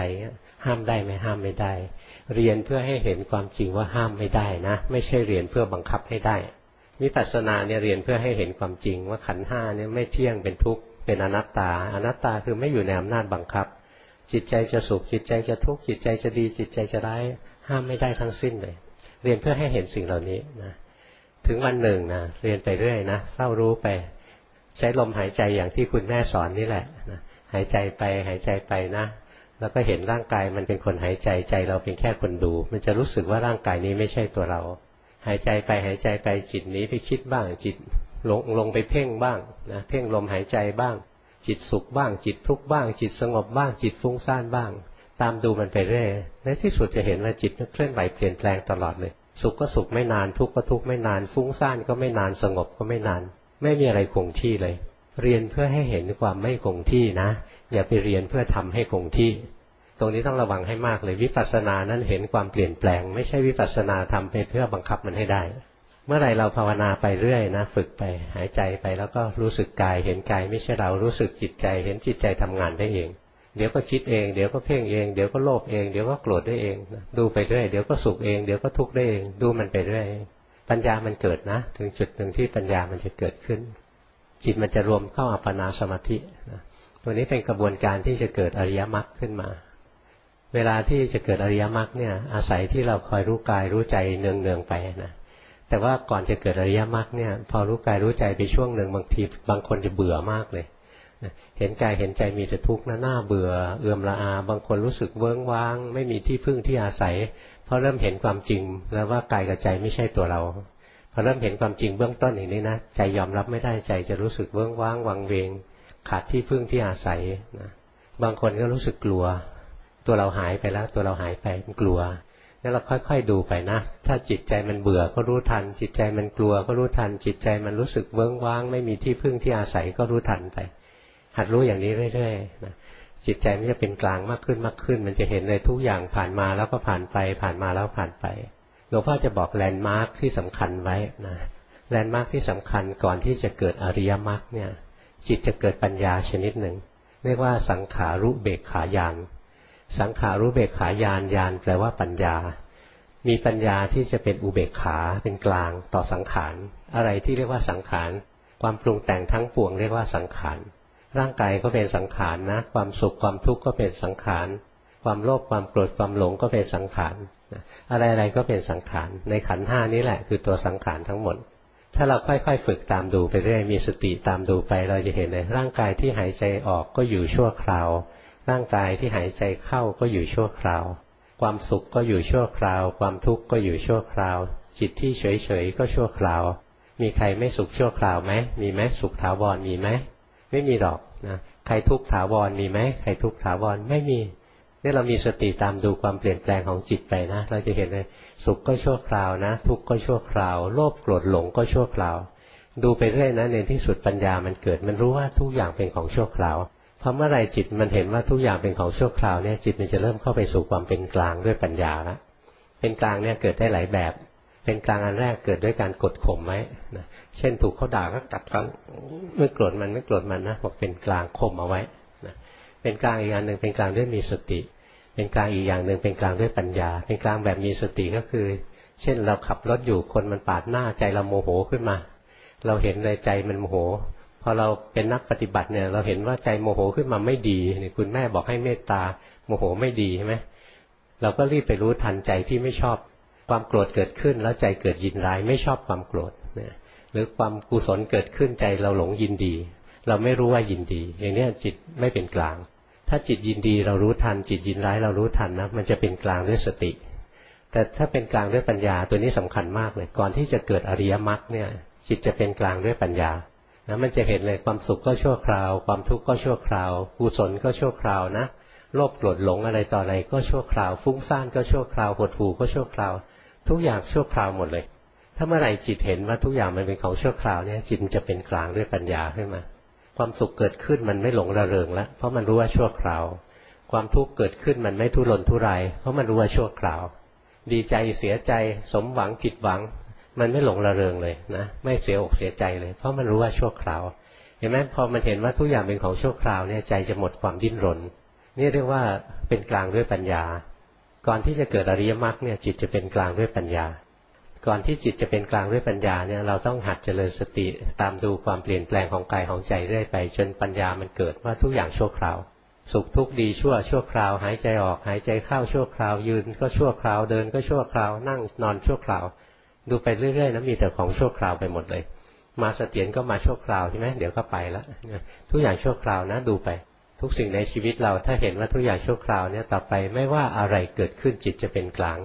ห้ามได้ไหมห้ามไม่ได้ เรียนเพื่อให้เห็นความจริงว่าห้ามไม่ได้นะ ไม่ใช่เรียนเพื่อบังคับให้ได้วิปัสสนาเนี่ยเรียนเพื่อให้เห็นความจริงว่าขันห้าเนี่ยไม่เที่ยงเป็นทุกข์เป็นอนัตตา อนัตตาคือไม่อยู่ในอำนาจบังคับ จิตใจจะสุขจิตใจจะทุกข์จิตใจจะดี จิตใจจะร้ายห้ามไม่ได้ทั้งสิ้นเลย เรียนเพื่อให้เห็นสิ่งเหล่านี้นะถึงวันหนึ่งนะเรียนไปเรื่อยนะเฝ้ารู้ไป ใช้ลมหายใจอย่างที่คุณแม่สอนนี่แหละนะ หายใจไปหายใจไปนะ แล้วก็เห็นร่างกายมันเป็นคนหายใจใจเราเป็นแค่คนดู มันจะรู้สึกว่าร่างกายนี้ไม่ใช่ตัวเรา หายใจไปหายใจไปจิตนี้ไปคิดบ้าง จิตลงลงไปเพ่งบ้างนะเพ่งลมหายใจบ้าง จิตสุขบ้าง จิตทุกข์บ้าง จิตสงบบ้าง จิตฟุ้งซ่านบ้าง ตามดูมันไปเรื่อยในที่สุดจะเห็นว่าจิตเคลื่อนไหวเปลี่ยนแปลงตลอดเลยสุขก็สุขไม่นานทุกข์ก็ทุกข์ไม่นาน ฟุ้งซ่านก็ไม่นานสงบก็ไม่นาน ไม่มีอะไรคงที่เลย เรียนเพื่อให้เห็นความไม่คงที่นะ อย่าไปเรียนเพื่อทำให้คงที่ ตรงนี้ต้องระวังให้มากเลยวิปัสสนานั้นเห็นความเปลี่ยนแปลง ไม่ใช่วิปัสสนาทำไปเพื่อบังคับมันให้ได้ เมื่อไรเราภาวนาไปเรื่อยนะ ฝึกไปหายใจไปแล้วก็รู้สึกกาย เห็นกายไม่ใช่เรารู้สึกจิตใจ เห็นจิตใจทำงานได้เอง เดี๋ยวก็คิดเองเดี๋ยวก็เพ่งเองเดี๋ยวก็โลภเองเดี๋ยวก็โกรธได้เองดูไปเรื่อยเดี๋ยวก็สุขเองเดี๋ยวก็ทุกข์ได้เอง ดูมันไปเรื่อยปัญญามันเกิดนะ ถึงจุดหนึ่งที่ปัญญามันจะเกิดขึ้น จิตมันจะรวมเข้าอัปปนาสมาธินะตัวนี้เป็นกระบวนการที่จะเกิดอริยมรรคขึ้นมา เวลาที่จะเกิดอริยมรรคเนี่ย อาศัยที่เราคอยรู้กายรู้ใจเนืองๆไปนะแต่ว่าก่อนจะเกิดอริยมรรคเนี่ย พอรู้กายรู้ใจไปช่วงหนึ่งบางทีบางคนจะเบื่อมากเลยเห็นกายเห็นใจมีแต่ทุกข์นะหน้าเบื่อเอื่อมละอา บางคนรู้สึกเวิ้งว้าง ไม่มีที่พึ่งที่อาศัย เพราะเริ่มเห็นความจริงแล้วว่ากายกับใจไม่ใช่ตัวเรา อเริ่มเห็นความจริงเบื้องต้นอย่างนี้นะใจยอมรับไม่ได้ใจจะรู้สึกเวิ้องว้างวังเวง ขาดที่พึ่งที่อาศัยนะบางคนก็รู้สึกกลัว ตัวเราหายไปแล้ว ตัวเราหายไปมันกลัวแล้วเราค่อย ๆ ดูไปนะ ถ้าจิตใจมันเบื่อก็รู้ทัน จิตใจมันกลัว ก็รู้ทัน จิตใจมันรู้สึกเวิ้องว้าง ไม่มีที่พึ่งที่อาศัยก็รู้ทันไป หัดรู้อย่างนี้เรื่อยๆนะจิตใจมันจะเป็นกลางมากขึ้นมากขึ้น มันจะเห็นเลยทุกอย่างผ่านมาแล้วก็ผ่านไป ผ่านมาแล้วผ่านไป หลวงพ่อจะบอกแลนด์มาร์คที่สำคัญไว้นะแลนด์มาร์คที่สำคัญก่อนที่จะเกิดอริยมรรคเนี่ย จิตจะเกิดปัญญาชนิดหนึ่ง เรียกว่าสังขารุเบกขายานสังขารุเบกขายานยานแปลว่าปัญญา มีปัญญาที่จะเป็นอุเบกขาเป็นกลางต่อสังขาร อะไรที่เรียกว่าสังขาร ความปรุงแต่งทั้งปวงเรียกว่าสังขาร ร่างกายก็เป็นสังขารนะ ความสุขความทุกข์ก็เป็นสังขาร ความโลภความโกรธความหลงก็เป็นสังขาร อะไรๆก็เป็นสังขารในขันห้านี้แหละ คือตัวสังขารทั้งหมด ถ้าเราค่อย ๆ ฝึกตามดูไปเรื่อยมีสติตามดูไป เราจะเห็นเลยร่างกายที่หายใจออกก็อยู่ชั่วคราว ร่างกายที่หายใจเข้าก็อยู่ชั่วคราว ความสุขก็อยู่ชั่วคราว ความทุกข์ก็อยู่ชั่วคราว จิตที่เฉยๆก็ชั่วคราว มีใครไม่สุขชั่วคราวไหมมีไหมสุขถาวรมีไหมไม่มีหรอกนะใครทุกข์ถาวรมีไหมใครทุกข์ถาวรไม่มี นี่เรามีสติตามดูความเปลี่ยนแปลงของจิตไปนะ เราจะเห็นเลยสุขก็ชั่วคราวนะ ทุกข์ก็ชั่วคราว โลภโกรธหลงก็ชั่วคราว ดูไปเรื่อยนะในที่สุดปัญญามันเกิด มันรู้ว่าทุกอย่างเป็นของชั่วคราวพอเมื่อไรจิตมันเห็นว่าทุกอย่างเป็นของชั่วคราวเนี่ยจิตมันจะเริ่มเข้าไปสู่ความเป็นกลางด้วยปัญญาละเป็นกลางเนี่ยเกิดได้หลายแบบ เป็นกลางอันแรกเกิดด้วยการกดข่มไว้นะเช่นถูกเขาด่าก็กัดฟันไม่โกรธมันไม่โกรธมันนะบอกเป็นกลางข่มเอาไว้ เป็นกลางอีกอย่างหนึ่งเป็นกลางด้วยมีสติ เป็นกลางอีกอย่างหนึ่งเป็นกลางด้วยปัญญา เป็นกลางแบบมีสติก็คือ เช่นเราขับรถอยู่คนมันปาดหน้าใจเราโมโหขึ้นมา เราเห็นเลยใจมันโมโหพอเราเป็นนักปฏิบัติเนี่ย เราเห็นว่าใจโมโหขึ้นมาไม่ดีนี่คุณแม่บอกให้เมตตาโมโหไม่ดีใช่ไหมเราก็รีบไปรู้ทันใจที่ไม่ชอบความโกรธเกิดขึ้น แล้วใจเกิดยินร้ายไม่ชอบความโกรธเนี่ยหรือความกุศลเกิดขึ้นใจเราหลงยินดี เราไม่รู้ว่ายินดี อย่างนี้จิตไม่เป็นกลาง ถ้าจิตยินดีเรารู้ทัน จิตยินร้ายเรารู้ทันนะมันจะเป็นกลางด้วยสติ แต่ถ้าเป็นกลางด้วยปัญญาตัวนี้สำคัญมากเลย ก่อนที่จะเกิดอริยมรรคเนี่ย จิตจะเป็นกลางด้วยปัญญานะมันจะเห็นเลยความสุขก็ชั่วคราว ความทุกข์ก็ชั่วคราวกุศลก็ชั่วคราวนะโลภโกรธหลงอะไรต่ออะไรก็ชั่วคราว ฟุ้งซ่านก็ชั่วคราวหดหู่ก็ชั่วคราว ทุกอย่างชั่วคราวหมดเลย ถ้าเมื่อไหร่จิตเห็นว่าทุกอย่างมันเป็นของชั่วคราวเนี่ยจิตจะเป็นกลางด้วยปัญญาขึ้นมา ความสุขเกิดขึ้นมันไม่หลงระเริงแล้วเพราะมันรู้ว่าชั่วคราว ความทุกข์เกิดขึ้นมันไม่ทุรนทุรายเพราะมันรู้ว่าชั่วคราว ดีใจเสียใจสมหวังผิดหวัง มันไม่หลงระเริงเลยนะไม่เสียอกเสียใจเลย เพราะมันรู้ว่าชั่วคราวเห็นไหมพอมันเห็นว่าทุกอย่างเป็นของชั่วคราวเนี่ยใจจะหมดความดิ้นรน นี่เรียกว่าเป็นกลางด้วยปัญญา ก่อนที่จะเกิดอริยมรรคเนี่ยจิตจะเป็นกลางด้วยปัญญา ก่อนที่จิตจะเป็นกลางด้วยปัญญาเนี่ยเราต้องหัดเจริญสติตามดูความเปลี่ยนแปลงของกายของใจเรื่อยไป จนปัญญามันเกิดว่าทุกอย่างชั่วคราว สุขทุกข์ดีชั่วชั่วคราว หายใจออกหายใจเข้าชั่วคราว ยืนก็ชั่วคราวเดินก็ชั่วคราว นั่งนอนชั่วคราว ดูไปเรื่อยๆนะมีแต่ของชั่วคราวไปหมดเลย มาเสถียรก็มาชั่วคราวใช่ไหมเดี๋ยวก็ไปล้วทุกอย่างชั่วคราวนะดูไป ทุกสิ่งในชีวิตเราถ้าเห็นว่าทุกอย่างชั่วคราวเนี่ยต่อไปไม่ว่าอะไรเกิดขึ้นจิตจะเป็นกลาง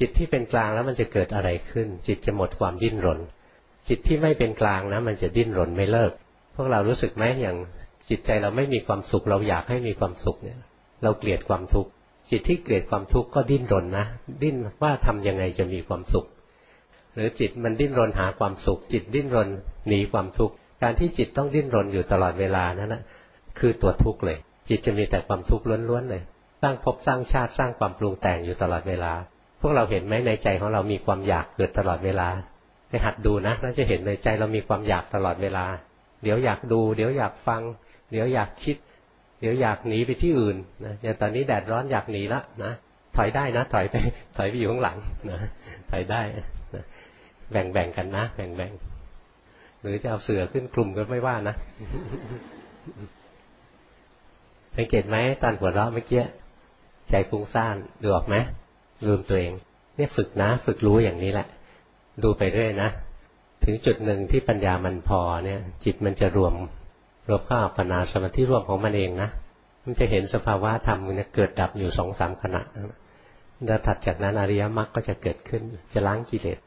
จิตที่เป็นกลางแล้วมันจะเกิดอะไรขึ้น จิตจะหมดความดิ้นรน จิตที่ไม่เป็นกลางนะมันจะดิ้นรนไม่เลิก พวกเรารู้สึกไหมอย่างจิตใจเราไม่มีความสุข เราอยากให้มีความสุขเนี่ย เราเกลียดความทุกข์จิตที่เกลียดความทุกข์ก็ดิ้นรนนะ ดิ้นว่าทำยังไงจะมีความสุข หรือจิตมันดิ้นรนหาความสุข จิตดิ้นรนหนีความทุกข์การที่จิตต้องดิ้นรนอยู่ตลอดเวลานั้นนะคือตัวทุกข์เลย จิตจะมีแต่ความทุกข์ล้วนๆเลยสร้างภพสร้างชาติสร้างความปรุงแต่งอยู่ตลอดเวลา พวกเราเห็นไหมในใจของเรามีความอยากเกิดตลอดเวลาไปหัดดูนะแล้วจะเห็นในใจเรามีความอยากตลอดเวลา เดี๋ยวอยากดู เดี๋ยวอยากฟัง เดี๋ยวอยากคิด เดี๋ยวอยากหนีไปที่อื่นนะอย่างตอนนี้แดดร้อนอยากหนีละนะถอยได้นะถอยไปถอยไปอยู่ข้างหลังนะถอยได้นะแบ่งๆกันนะแบ่งๆหรือจะเอาเสือขึ้นคลุมก็ไม่ว่านะสังเกตไหมตอนหัวเราะเมื่อกี้ใจฟุ้งซ่านดูออกไหม ลืมตัวเอง เนี่ยฝึกนะ ฝึกรู้อย่างนี้แหละ ดูไปเรื่อยนะ ถึงจุดหนึ่งที่ปัญญามันพอเนี่ย จิตมันจะรวม รวมเข้าอัปปนาสมาธิรวมของมันเองนะมันจะเห็นสภาวะธรรมเนี่ยเกิดดับอยู่สองสามขณะแล้วถัดจากนั้นอริยมรรคก็จะเกิดขึ้น จะล้างกิเลส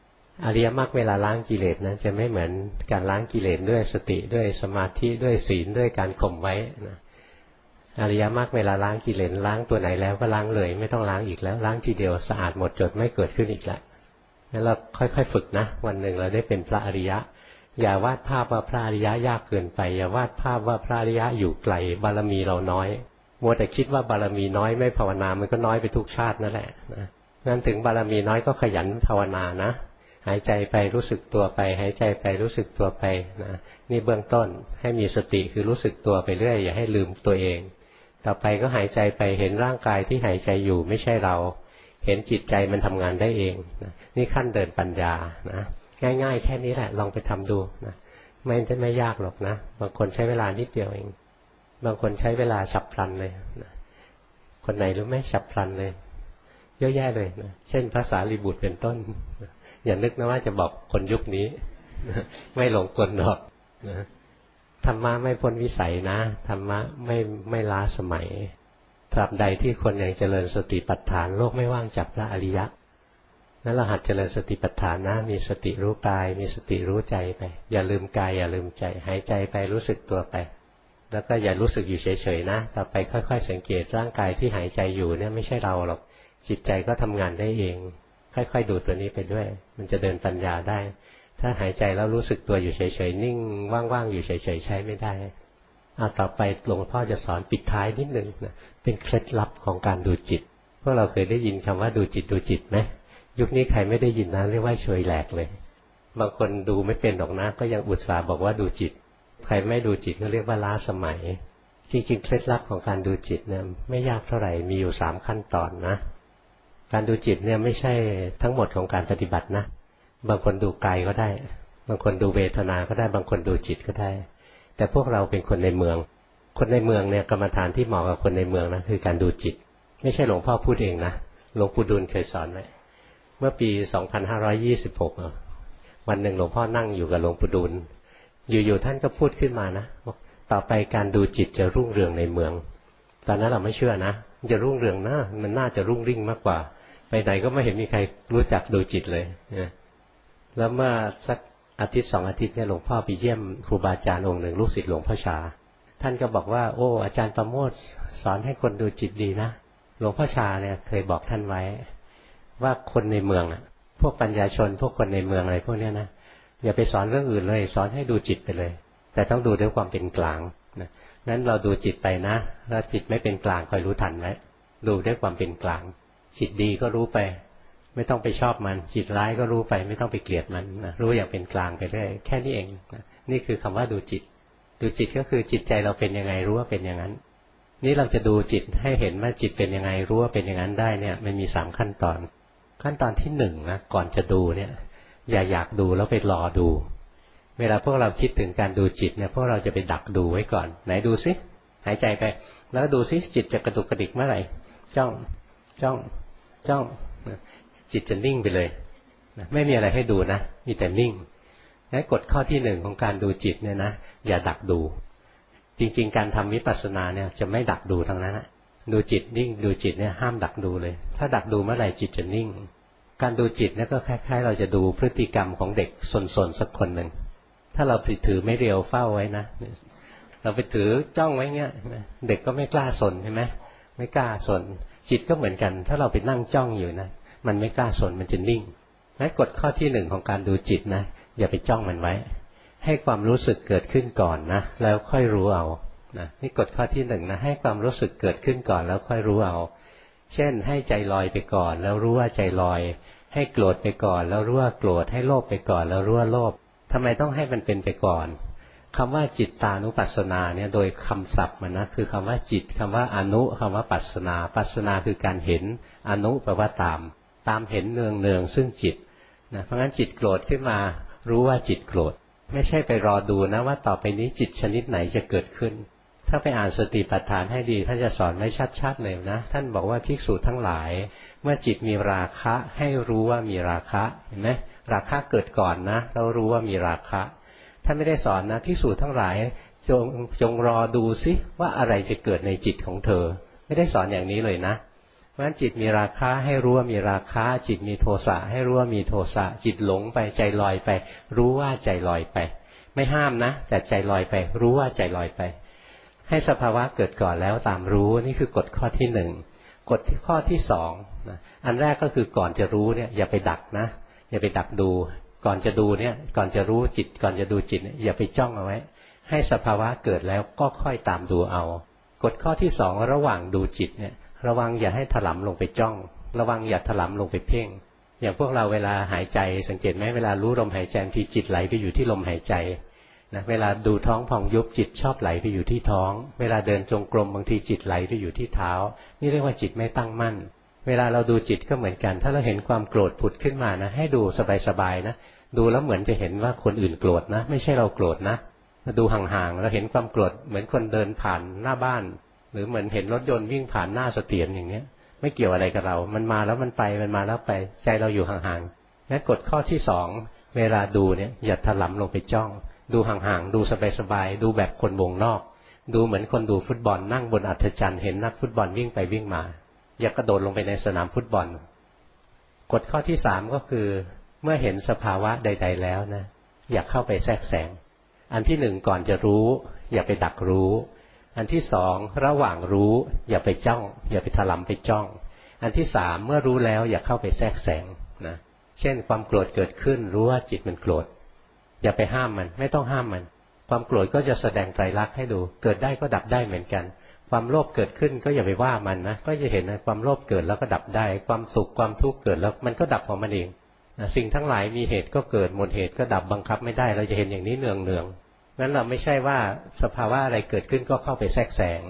อริยมรรคเวลาล้างกิเลสนะจะไม่เหมือนการล้างกิเลสด้วยสติด้วยสมาธิด้วยศีลด้วยการข่มไว้นะ อริยมรรคเวลาล้างกิเลสล้างตัวไหนแล้วก็ล้างเลย ไม่ต้องล้างอีกแล้ว ล้างทีเดียวสะอาดหมดจดไม่เกิดขึ้นอีกแล้วงั้นเราค่อยๆฝึกนะ วันหนึ่งเราได้เป็นพระอริยะ อย่าวาดภาพว่าพระอริยะยากเกินไป อย่าวาดภาพว่าพระอริยะอยู่ไกลบารมีเราน้อยมัวแต่คิดว่าบารมีน้อยไม่ภาวนามันก็น้อยไปทุกชาตินั่นแหละนะงั้นถึงบารมีน้อยก็ขยันภาวนานะหายใจไปรู้สึกตัวไป หายใจไปรู้สึกตัวไปนะนี่เบื้องต้นให้มีสติคือรู้สึกตัวไปเรื่อยอย่าให้ลืมตัวเอง ต่อไปก็หายใจไปเห็นร่างกายที่หายใจอยู่ไม่ใช่เรา เห็นจิตใจมันทำงานได้เองนะนี่ขั้นเดินปัญญานะง่าย ๆ แค่นี้แหละ ลองไปทำดูนะไม่จะไม่ยากหรอกนะบางคนใช้เวลานิดเดียวเอง บางคนใช้เวลาฉับพลันเลยนะคนไหนรู้ไหมฉับพลันเลย เยอะแยะเลยนะเช่นภาษาลิบุตรเป็นต้นอย่านึกนะว่าจะบอกคนยุคนี้ ไม่หลงกลหรอกนะ ธรรมะไม่พ้นวิสัยนะธรรมะไม่ไม่ล้าสมัยตราบใดที่คนยังเจริญสติปัฏฐานโลกไม่ว่างจับพระอริยะนั้นเราหัดเจริญสติปัฏฐานนะ มีสติรู้กาย มีสติรู้ใจไป อย่าลืมกายอย่าลืมใจหายใจไปรู้สึกตัวไป แล้วก็อย่ารู้สึกอยู่เฉยๆนะต่อไปค่อย ๆ สังเกตร่างกายที่หายใจอยู่เนี่ยไม่ใช่เราหรอกจิตใจก็ทำงานได้เอง ค่อย ๆ ดูตัวนี้ไปด้วย มันจะเดินปัญญาได้ ถ้าหายใจแล้วรู้สึกตัวอยู่เฉยๆนิ่งว่างๆอยู่เฉยๆใช้ไม่ได้เอาต่อไปหลวงพ่อจะสอนปิดท้ายนิดนึงนะเป็นเคล็ดลับของการดูจิตพวกเราเคยได้ยินคำว่าดูจิตดูจิตไหมยุคนี้ใครไม่ได้ยินนะเรียกว่าเฉยแหลกเลย บางคนดูไม่เป็นหรอกนะก็ยังอุตส่าห์บอกว่าดูจิต ใครไม่ดูจิตก็เรียกว่าล้าสมัย จริงๆ เคล็ดลับของการดูจิตเนี่ยไม่ยากเท่าไหร่มีอยู่สามขั้นตอนนะ การดูจิตเนี่ยไม่ใช่ทั้งหมดของการปฏิบัตินะ บางคนดูกายก็ได้ บางคนดูเวทนาก็ได้ บางคนดูจิตก็ได้ แต่พวกเราเป็นคนในเมือง คนในเมืองเนี่ยกรรมฐานที่เหมาะกับคนในเมืองนะคือการดูจิต ไม่ใช่หลวงพ่อพูดเองนะหลวงปู่ดูลเคยสอนไว้เมื่อปี 2526 วันหนึ่งหลวงพ่อนั่งอยู่กับหลวงปู่ดูลอยู่ๆท่านก็พูดขึ้นมานะบอกต่อไปการดูจิตจะรุ่งเรืองในเมือง ตอนนั้นเราไม่เชื่อนะจะรุ่งเรืองนะมันน่าจะรุ่งริ่งมากกว่า ไปไปไหนก็ไม่เห็นมีใครรู้จักดูจิตเลยนะ แล้วเมื่อสักอาทิตย์สองอาทิตย์เนี่ยหลวงพ่อไปเยี่ยมครูบาอาจารย์องค์หนึ่งลูกศิษย์หลวงพ่อชา ท่านก็บอกว่า โอ้ อาจารย์ประโมทสอนให้คนดูจิตดีนะหลวงพ่อชาเนี่ยเคยบอกท่านไว้ ว่าคนในเมืองอะ พวกปัญญาชนพวกคนในเมืองอะไรพวกเนี้ยนะอย่าไปสอนเรื่องอื่นเลย สอนให้ดูจิตไปเลย แต่ต้องดูด้วยความเป็นกลางนะนั้นเราดูจิตไปนะถ้าจิตไม่เป็นกลางคอยรู้ทันไว้ดูด้วยความเป็นกลาง จิตดีก็รู้ไป ไม่ต้องไปชอบมัน จิตร้ายก็รู้ไปไม่ต้องไปเกลียดมันนะรู้อย่างเป็นกลางไปเรื่อยแค่นี้เองนะนี่คือคำว่าดูจิต ดูจิตก็คือจิตใจเราเป็นยังไงรู้ว่าเป็นอย่างนั้น นี่เราจะดูจิตให้เห็นว่าจิตเป็นยังไงรู้ว่าเป็นอย่างนั้นได้เนี่ย มันมีสามขั้นตอน ขั้นตอนที่หนึ่งนะก่อนจะดูเนี่ย อย่าอยากดูแล้วไปรอดู เวลาพวกเราคิดถึงการดูจิตเนี่ยพวกเราจะไปดักดูไว้ก่อน ไหนดูซิหายใจไป แล้วดูซิจิตจะกระตุกกระดิกเมื่อไหร่จ้องจ้องจ้อง จิตจะนิ่งไปเลยไม่มีอะไรให้ดูนะ มีแต่นิ่งงั้นกฎข้อที่หนึ่งของการดูจิตเนี่ยนะอย่าดักดู จริง ๆ การทำวิปัสสนาเนี่ยจะไม่ดักดูทั้งนั้นดูจิตนิ่งดูจิตเนี่ยห้ามดักดูเลย ถ้าดักดูเมื่อไหร่จิตจะนิ่ง การดูจิตเนี่ยก็คล้ายๆ เราจะดูพฤติกรรมของเด็กสนๆสักคนหนึ่งถ้าเราถือไม่เรียวเฝ้าไว้นะเราไปถือจ้องไว้เงี้ยเด็กก็ไม่กล้าสนใช่ไหมไม่กล้าสนจิตก็เหมือนกัน ถ้าเราไปนั่งจ้องอยู่นะ มันไม่กล้าสนมันจะนิ่งนั้นกฎข้อที่หนึ่งของการดูจิตนะอย่าไปจ้องมันไว้ ให้ความรู้สึกเกิดขึ้นก่อนนะแล้วค่อยรู้เอานะนี่กฎข้อที่หนึ่งนะให้ความรู้สึกเกิดขึ้นก่อนแล้วค่อยรู้เอา เช่น ให้ใจลอยไปก่อน แล้วรู้ว่าใจลอย ให้โกรธไปก่อน แล้วรู้ว่าโกรธให้โลภไปก่อน แล้วรู้ว่าโลภทำไมต้องให้มันเป็นไปก่อนคำว่าจิตตานุปัสสนาเนี่ยโดยคำศัพท์มันนะคือคำว่าจิตคำว่าอนุคำว่าปัสสนา ปัสสนาคือการเห็นอนุแปลว่าตาม ตามเห็นเนืองเนืองซึ่งจิตนะเพราะงั้นจิตโกรธขึ้นมารู้ว่าจิตโกรธ ไม่ใช่ไปรอดูนะว่าต่อไปนี้จิตชนิดไหนจะเกิดขึ้น ถ้าไปอ่านสติปัฏฐานให้ดีท่านจะสอนไว้ชัดๆเลยนะ ท่านบอกว่าภิกษุทั้งหลาย เมื่อจิตมีราคะให้รู้ว่ามีราคะเห็นไหมราคะเกิดก่อนนะเรารู้ว่ามีราคะท่านไม่ได้สอนนะที่สูตรทั้งหลายจงจงรอดูซิว่าอะไรจะเกิดในจิตของเธอ ไม่ได้สอนอย่างนี้เลยนะ เพราะฉะนั้นจิตมีราคะให้รู้ว่ามีราคะ จิตมีโทสะให้รู้ว่ามีโทสะ จิตหลงไปใจลอยไป รู้ว่าใจลอยไป ไม่ห้ามนะแต่ใจลอยไป รู้ว่าใจลอยไป ให้สภาวะเกิดก่อนแล้วตามรู้นี่คือกฎข้อที่หนึ่งกฎข้อที่สองอันแรกก็คือก่อนจะรู้เนี่ยอย่าไปดักนะ อย่าไปดักดู ก่อนจะดูเนี่ยก่อนจะรู้จิตก่อนจะดูจิตอย่าไปจ้องเอาไว้ ให้สภาวะเกิดแล้วก็ค่อยตามดูเอา กฎข้อที่สองระหว่างดูจิตเนี่ย ระวังอย่าให้ถลำลงไปจ้อง ระวังอย่าถลำลงไปเพ่ง อย่างพวกเราเวลาหายใจสังเกตไหมเวลารู้ลมหายใจทีจิตไหลไปอยู่ที่ลมหายใจนะเวลาดูท้องพองยุบจิตชอบไหลไปอยู่ที่ท้อง เวลาเดินจงกรมบางทีจิตไหลไปอยู่ที่เท้า นี่เรียกว่าจิตไม่ตั้งมั่น เวลาเราดูจิตก็เหมือนกัน ถ้าเราเห็นความโกรธผุดขึ้นมานะ ให้ดูสบายๆนะดูแล้วเหมือนจะเห็นว่าคนอื่นโกรธนะ ไม่ใช่เราโกรธนะดูห่างๆเราเห็นความโกรธเหมือนคนเดินผ่านหน้าบ้าน หรือเหมือนเห็นรถยนต์วิ่งผ่านหน้าเสถียรอย่างเนี้ย ไม่เกี่ยวอะไรกับเรา มันมาแล้วมันไปมันมาแล้วไปใจเราอยู่ห่างๆงั้นกฎข้อที่สองเวลาดูเนี่ยอย่าถลำลงไปจ้อง ดูห่างๆดูสบายๆดูแบบคนวงนอก ดูเหมือนคนดูฟุตบอลนั่งบนอัฐจันทร์เห็นนักฟุตบอลวิ่งไปวิ่งมา อย่ากระโดดลงไปในสนามฟุตบอลกฎข้อที่สามก็คือเมื่อเห็นสภาวะใด ๆ แล้วนะอย่าเข้าไปแทรกแซงอันที่หนึ่งก่อนจะรู้ อย่าไปดักรู้ อันที่สองระหว่างรู้อย่าไปจ้อง อย่าไปถลำไปจ้อง อันที่สามเมื่อรู้แล้วอย่าเข้าไปแทรกแซงนะเช่นความโกรธเกิดขึ้น รู้ว่าจิตมันโกรธอย่าไปห้ามมัน ไม่ต้องห้ามมัน ความโกรธก็จะแสดงไตรลักษณ์ให้ดู เกิดได้ก็ดับได้เหมือนกัน ความโลภเกิดขึ้นก็อย่าไปว่ามันนะก็จะเห็นนะความโลภเกิดแล้วก็ดับได้ ความสุขความทุกข์เกิดแล้วมันก็ดับของมันเองสิ่งทั้งหลายมีเหตุก็เกิดหมดเหตุก็ดับบังคับไม่ได้ เราจะเห็นอย่างนี้เนืองเนือง นั้นเราไม่ใช่ว่าสภาวะอะไรเกิดขึ้นก็เข้าไปแทรกแซง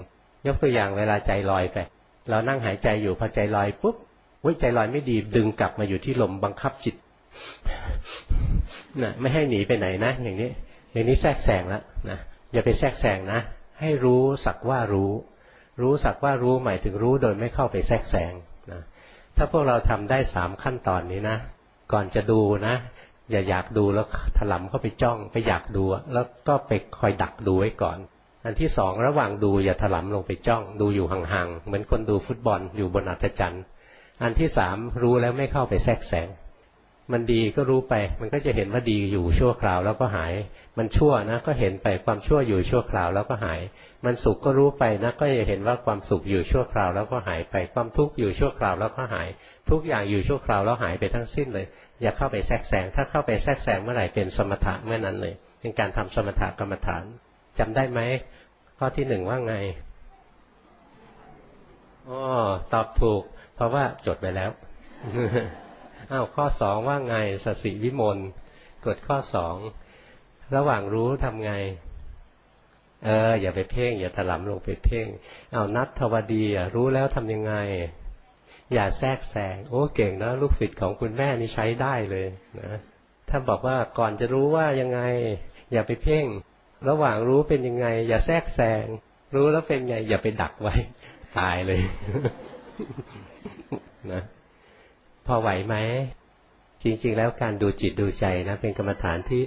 ยกตัวอย่างเวลาใจลอยไป เรานั่งหายใจอยู่พอใจลอยปุ๊บวิใจลอยไม่ดีดึงกลับมาอยู่ที่ลมบังคับจิตนะไม่ให้หนีไปไหนนะ อย่างนี้ อย่างนี้แทรกแซงแล้วนะอย่าไปแทรกแซงนะ ให้รู้สักว่ารู้ รู้สักว่ารู้หมายถึงรู้โดยไม่เข้าไปแทรกแซงนะถ้าพวกเราทำได้สามขั้นตอนนี้นะ ก่อนจะดูนะ อย่าอยากดูแล้วถลำเข้าไปจ้องไปอยากดูแล้วก็ไปคอยดักดูไว้ก่อน อันที่สองระหว่างดูอย่าถลำลงไปจ้อง ดูอยู่ห่างๆเหมือนคนดูฟุตบอลอยู่บนอัฐจันทร์อันที่สามรู้แล้วไม่เข้าไปแทรกแซงมันดีก็รู้ไป มันก็จะเห็นว่าดีอยู่ชั่วคราวแล้วก็หาย มันชั่วนะก็เห็นไปความชั่วอยู่ชั่วคราวแล้วก็หาย มันสุขก็รู้ไปนะก็จะเห็นว่าความสุขอยู่ชั่วคราวแล้วก็หายไป ความทุกข์อยู่ชั่วคราวแล้วก็หาย ทุกอย่างอยู่ชั่วคราวแล้วหายไปทั้งสิ้นเลย อย่าเข้าไปแทรกแซงถ้าเข้าไปแทรกแซงเมื่อไหร่เป็นสมถะเมื่อนั้นเลย เป็นการทำสมถะกรรมฐานจำได้ไหมข้อที่หนึ่งว่าไงอ๋อตอบถูก เพราะว่าจดไปแล้วอ้าวข้อสองว่าไงสสิวิมลกดข้อสองระหว่างรู้ทำไง เออ อย่าไปเพ่ง อย่าถลำลงไปเพ่ง เอานัดทวดีรู้แล้วทำยังไง อย่าแทรกแซงโอ้เก่งนะลูกศิษย์ของคุณแม่นี่ใช้ได้เลยนะถ้าบอกว่าก่อนจะรู้ว่ายังไง อย่าไปเพ่ง ระหว่างรู้เป็นยังไง อย่าแทรกแซงรู้แล้วเป็นไง อย่าไปดักไว้ ตายเลยนะพอไหวไหมจริง ๆ แล้วการดูจิตดูใจนะ เป็นกรรมฐานที่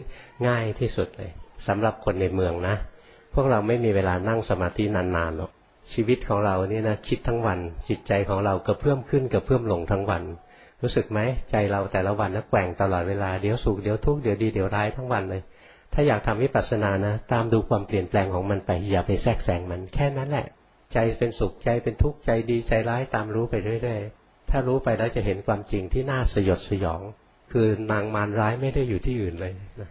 ง่ายที่สุดเลยสำหรับคนในเมืองนะ พวกเราไม่มีเวลานั่งสมาธินานๆหรอก ชีวิตของเราเนี่ยนะคิดทั้งวัน จิตใจของเรากระเพื่อมขึ้นกระเพื่อมลงทั้งวัน รู้สึกไหมใจเราแต่ละวันนะแกว่งตลอดเวลาเดี๋ยวสุขเดี๋ยวทุกข์เดี๋ยวดีเดี๋ยวร้ายทั้งวันเลย ถ้าอยากทำวิปัสสนานะ ตามดูความเปลี่ยนแปลงของมันไปอย่าไปแทรกแซงมันแค่นั้นแหละ ใจเป็นสุขใจเป็นทุกข์ใจดีใจร้ายตามรู้ไปเรื่อยๆถ้ารู้ไปแล้วจะเห็นความจริงที่น่าสยดสยอง คือนางมารร้ายไม่ได้อยู่ที่อื่นเลยนะ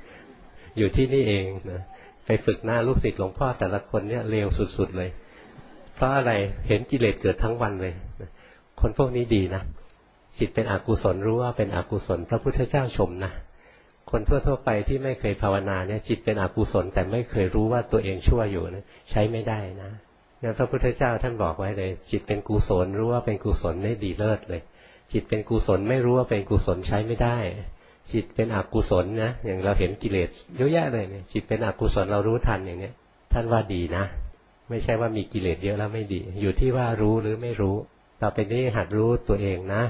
อยู่ที่นี่เองนะไปฝึกหน้าลูกศิษย์หลวงพ่อแต่ละคนเนี่ยเลวสุดๆเลย เพราะอะไรเห็นกิเลสเกิดทั้งวันเลยคนพวกนี้ดีนะจิตเป็นอกุศลรู้ว่าเป็นอกุศล พระพุทธเจ้าชมนะคนทั่วๆไปที่ไม่เคยภาวนาเนี่ย จิตเป็นอกุศล แต่ไม่เคยรู้ว่าตัวเองชั่วอยู่นะใช้ไม่ได้นะงั้นพระพุทธเจ้าท่านบอกไว้เลย จิตเป็นกุศลรู้ว่าเป็นกุศลได้ดีเลิศเลย จิตเป็นกุศลไม่รู้ว่าเป็นกุศลใช้ไม่ได้ จิตเป็นอกุศลนะอย่างเราเห็นกิเลสเยอะแยะเลยเนี่ยจิตเป็นอกุศลเรารู้ทันอย่างเนี้ยท่านว่าดีนะ ไม่ใช่ว่ามีกิเลสเยอะแล้วไม่ดี อยู่ที่ว่ารู้หรือไม่รู้ ต่อไปนี้หัดรู้ตัวเองนะ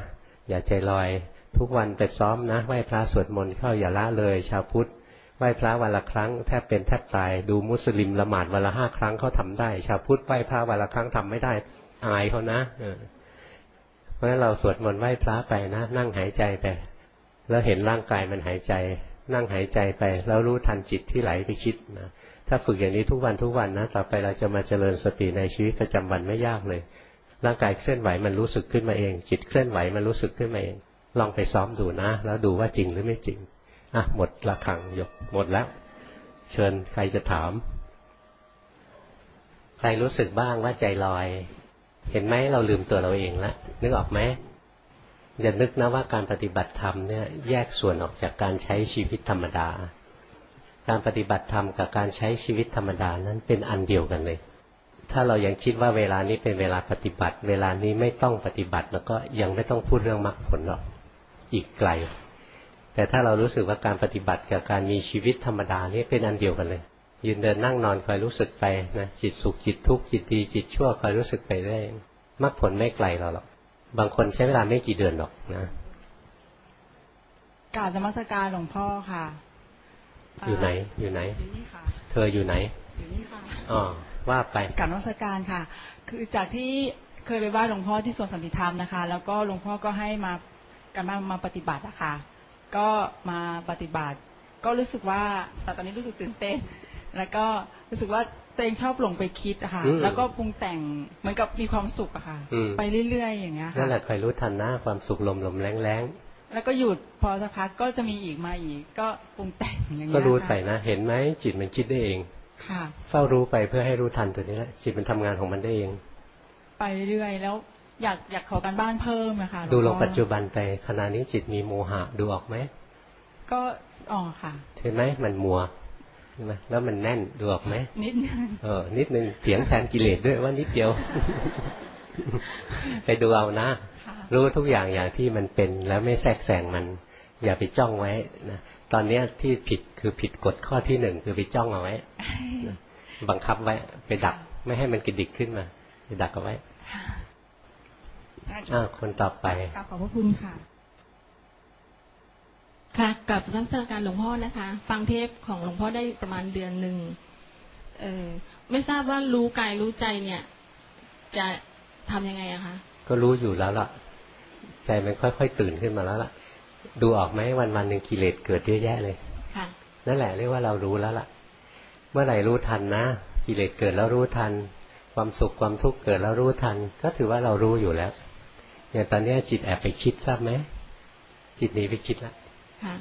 อย่าใจลอย ทุกวันไปซ้อมนะไหว้พระสวดมนต์เข้าอย่าละเลย ชาวพุทธไหว้พระวันละครั้งแทบเป็นแทบตาย ดูมุสลิมละหมาดวันละห้าครั้งเขาทาได้ ชาวพุทธไหว้พระวันละครั้งทำไม่ได้อายเขานะเพราะฉะนั้นเราสวดมนต์ไหว้พระไปนะ นั่งหายใจไป แล้วเห็นร่างกายมันหายใจ นั่งหายใจไป แล้วรู้ทันจิตที่ไหลไปคิดนะ ถ้าฝึกอย่างนี้ทุกวันทุกวันนะต่อไปเราจะมาเจริญสติในชีวิตประจำวันไม่ยากเลย ร่างกายเคลื่อนไหวมันรู้สึกขึ้นมาเอง จิตเคลื่อนไหวมันรู้สึกขึ้นมาเอง ลองไปซ้อมดูนะ แล้วดูว่าจริงหรือไม่จริงอะหมดละขังยกหมดแล้ว เชิญใครจะถาม ใครรู้สึกบ้างว่าใจลอย เห็นไหมเราลืมตัวเราเองล้วนึกออกไหมอย่านึกนะว่าการปฏิบัติธรรมเนี่ยแยกส่วนออกจากการใช้ชีวิตธรรมดา การปฏิบัติธรรมกับการใช้ชีวิตธรรมดานั้นเป็นอันเดียวกันเลย ถ้าเรายังคิดว่าเวลานี้เป็นเวลาปฏิบัติ เวลานี้ไม่ต้องปฏิบัติ แล้วก็ยังไม่ต้องพูดเรื่องมรรคผลหรอกอีกไกล แต่ถ้าเรารู้สึกว่าการปฏิบัติกับการมีชีวิตธรรมดานี่เป็นอันเดียวกันเลย ยืนเดินนั่งนอนคอยรู้สึกไปนะจิตสุขจิตทุกข์จิตดีจิตชั่วคอยรู้สึกไปได้มรรคผลไม่ไกลเราหรอกบางคนใช้เวลาไม่กี่เดือนหรอกนะกาบนมัสการหลวงพ่อค่ะ อยู่ไหน อยู่ไหนอยู่นี่ค่ะเธออยู่ไหนอยู่นี่ค่ะอ๋อว่าไปกราบนมัสการค่ะ คือจากที่เคยไปไหว้หลวงพ่อที่สวนสันติธรรมนะคะ แล้วก็หลวงพ่อก็ให้มาการมามาปฏิบัติอะค่ะ ก็มาปฏิบัติ ก็รู้สึกว่าแต่ตอนนี้รู้สึกตื่นเต้น แล้วก็รู้สึกว่าตัวเองชอบหลงไปคิดอะค่ะ แล้วก็ปรุงแต่งเหมือนกับมีความสุขอะค่ะ ไปเรื่อยๆอย่างเงี้ยค่ะนั่นแหละคอยรู้ทันหน้าความสุขลมลมแรงแรง แล้วก็หยุดพอสักพักก็จะมีอีกมาอีก ก็ปรุงแต่งอย่างเงี้ยก็รู้ไปนะเห็นไหมจิตมันคิดได้เองค่ะเฝ้ารู้ไปเพื่อให้รู้ทันตัวนี้แหละจิตมันทำงานของมันได้เอง ไปเรื่อยแล้วอยากอยากขอการบ้านเพิ่มนะคะดูลงปัจจุบันไปขณะนี้จิตมีโมหะดูออกไหมก็อ๋อค่ะเห็นไหมมันมัวใช่ไหมแล้วมันแน่นดูออกไหมนิดนึงเออนิดนึงเถียงแทนกิเลสด้วยว่านิดเดียว ไปดูเอานะ รู้ทุกอย่างอย่างที่มันเป็นแล้วไม่แทรกแซงมัน อย่าไปจ้องไว้นะตอนเนี้ยที่ผิดคือผิดกฎข้อที่หนึ่งคือไปจ้องเอาไว้บังคับไว้ ไปดัก ไม่ให้มันกระดิกขึ้นมาไปดักเอาไว้อ่าคนต่อไปขอบพระคุณค่ะค่ะกับรัศการหลวงพ่อนะคะ ฟังเทปของหลวงพ่อได้ประมาณเดือนหนึ่งเออไม่ทราบว่ารู้กายรู้ใจเนี่ย จะ ทํำยังไงอะคะก็รู้อยู่แล้วล่ะ ใจมันค่อย ๆ ตื่นขึ้นมาแล้วล่ะ ดูออกไหมวันวันๆหนึ่งกิเลสเกิดเยอะแยะเลยค่ะนั่นแหละเรียกว่าเรารู้แล้วล่ะ เมื่อไหร่รู้ทันนะกิเลสเกิดแล้วรู้ทัน ความสุขความทุกข์เกิดแล้วรู้ทัน ก็ถือว่าเรารู้อยู่แล้วอย่างตอนเนี้ยจิตแอบไปคิดทราบไหมจิตหนีไปคิดแล้วค่ะ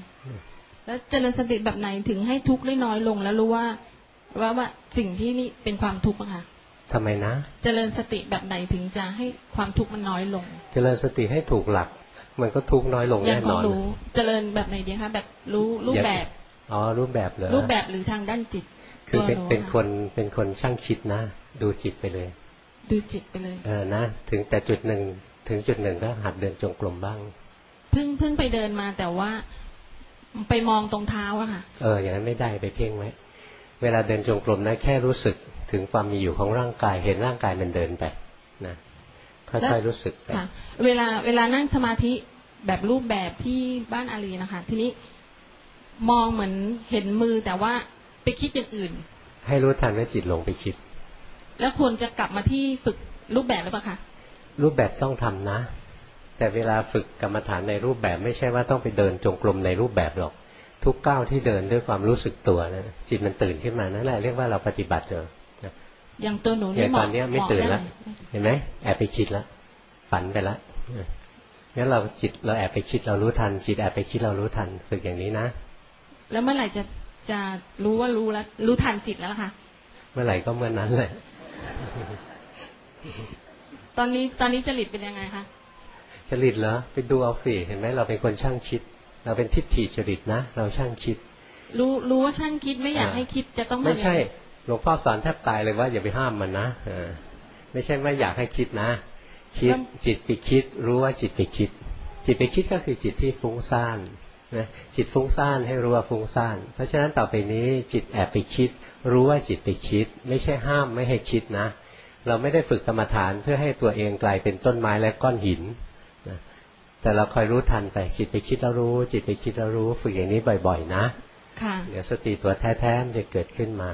แล้วเจริญสติแบบไหนถึงให้ทุกข์ได้น้อยลงแล้วรู้ว่าว่าว่าสิ่งที่นี่เป็นความทุกข์อะค่ะ ทำไมนะ เจริญสติแบบไหนถึงจะให้ความทุกข์มันน้อยลง เจริญสติให้ถูกหลัก มันก็ทุกข์น้อยลงยัแน่พนออนรู้เจริญแบบไหนดีคะแบบรู้รูปแบบอ๋อรูปแบบเลยรูปแบบหรือทางด้านจิต คือเป็นตัวรู้เป็นะคนเป็นคนช่างคิดนะ ดูจิตไปเลย ดูจิตไปเลย เออนะถึงแต่จุดหนึ่งถึงจุดหนึ่งก็หัดเดินจงกรมบ้างเพิ่งเพิ่งไปเดินมาแต่ว่าไปมองตรงเท้าอะค่ะ เออ อย่างนั้นไม่ได้ไปเพ่งไว้ เวลาเดินจงกรมนะแค่รู้สึกถึงความมีอยู่ของร่างกายเห็นร่างกายมันเดินไปนะค่อยๆรู้สึกไปค่ะ เวลาเวลานั่งสมาธิแบบรูปแบบที่บ้านอารีนะคะ ทีนี้มองเหมือนเห็นมือแต่ว่าไปคิดอย่างอื่น ให้รู้ทันว่าจิตหลงไปคิด แล้วควรจะกลับมาที่ฝึกรูปแบบหรือเปล่าคะรูปแบบต้องทำนะ แต่เวลาฝึกกรรมฐานในรูปแบบไม่ใช่ว่าต้องไปเดินจงกรมในรูปแบบหรอก ทุกก้าวที่เดินด้วยความรู้สึกตัวนะจิตมันตื่นขึ้นมานั่นแหละเรียกว่าเราปฏิบัติเจออย่างตัวหนูอนี่ย่างเหตมาะอนเนี้ยไม่เหาะตื่นด้แล้วเห็นไหมแอบไปคิดแล้วฝันไปแล้วงั้นเราจิตเราแอบไปคิดเรารู้ทัน จิตแอบไปคิดเรารู้ทันฝึกอย่างนี้นะแล้วเมื่อไหร่จะจะรู้ว่ารู้แล้วรู้ทันจิตแล้วล่ะคะเมื่อไหร่ก็เมื่อนั้นแหละ ตอนนี้ตอนนี้จริตเป็นยังไงคะจริตเหรอไปดูเอาสิเห็นไหมเราเป็นคนช่างคิด เราเป็นทิฏฐิจริตนะ เราช่างคิด รู้รู้ว่าช่างคิดไม่อยากอ่าให้คิดจะต้องทำไม่ใช่ยังงหลวงพ่อสอนแทบตายเลยว่าอย่าไปห้ามมันนะเออไม่ใช่ไม่อยากให้คิดนะคิดจิตไปคิด รู้ว่าจิตไปคิด จิตไปคิดก็คือจิตที่ฟุ้งซ่านนะจิตฟุ้งซ่านให้รู้ว่าฟุ้งซ่าน เพราะฉะนั้นต่อไปนี้จิตแอบไปคิด รู้ว่าจิตไปคิด ไม่ใช่ห้ามไม่ให้คิดนะ เราไม่ได้ฝึกกรรมฐานเพื่อให้ตัวเองกลายเป็นต้นไม้และก้อนหินนะ แต่เราคอยรู้ทันไปจิตไปคิดแล้วรู้ จิตไปคิดแล้วรู้ ฝึกอย่างนี้บ่อย ๆ นะค่ะเดี๋ยวสติตัวแท้ๆมันจะเกิดขึ้นมา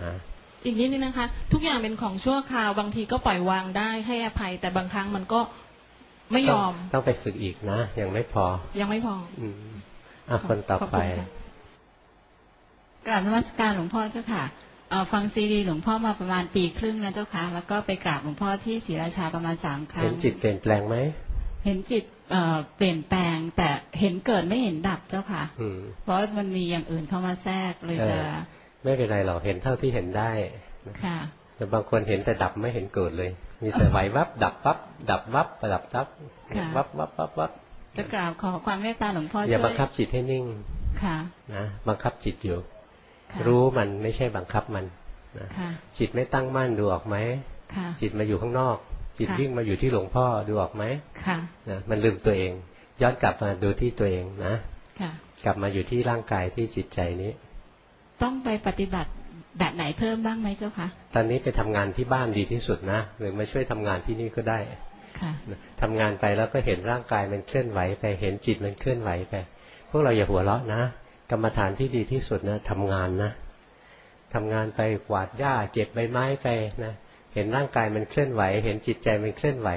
อีกนิดนึงนะคะ ทุกอย่างเป็นของชั่วคราวบางทีก็ปล่อยวางได้ให้อภัย แต่บางครั้งมันก็ไม่ยอม ต้องต้องไปฝึกอีกนะ ยังไม่พอ ยังไม่พอ อืมอะคนต่อขอบไปคุณค่ะกราบนมัสการหลวงพ่อเจ้าค่ะเอ่อฟังซีดีหลวงพ่อมาประมาณปีครึ่งแล้วเจ้าค่ะ แล้วก็ไปกราบหลวงพ่อที่ศรีราชาประมาณสามครั้ง เห็นจิตเปลี่ยนแปลงไหม เห็นจิตเอ่อเปลี่ยนแปลง แต่เห็นเกิดไม่เห็นดับเจ้าค่ะอืมเพราะมันมีอย่างอื่นเข้ามาแทรกเลยจะเออไม่เป็นไรหรอกเห็นเท่าที่เห็นได้ค่ะแต่บางคนเห็นแต่ดับไม่เห็นเกิดเลย มีแต่ไหววับ ดับวับ ดับวับดับวับค่ะวับวับวับวับจะกราบขอความเมตตาหลวงพ่ออย่าช่วยบังคับจิตให้นิ่งค่ะนะบังคับจิตอยู่ค่ะรู้มันไม่ใช่บังคับมันนะค่ะจิตไม่ตั้งมั่นดูออกไหมค่ะจิตมาอยู่ข้างนอก จิตค่ะวิ่งมาอยู่ที่หลวงพ่อดูออกไหมค่ะนะมันลืมตัวเอง ย้อนกลับมาดูที่ตัวเองนะค่ะกลับมาอยู่ที่ร่างกายที่จิตใจนี้ ต้องไปปฏิบัติแบบไหนเพิ่มบ้างไหมเจ้าคะตอนนี้ไปทำงานที่บ้านดีที่สุดนะหรือมาช่วยทำงานที่นี่ก็ได้ค่ะทำงานไปแล้วก็เห็นร่างกายมันเคลื่อนไหวไปเห็นจิตมันเคลื่อนไหวไป พวกเราอย่าหัวเราะนะ กรรมฐานที่ดีที่สุดนะทำงานนะทำงานไปกวาดหญ้าเก็บใบไม้ไปนะ เห็นร่างกายมันเคลื่อนไหว เห็นจิตใจมันเคลื่อนไหว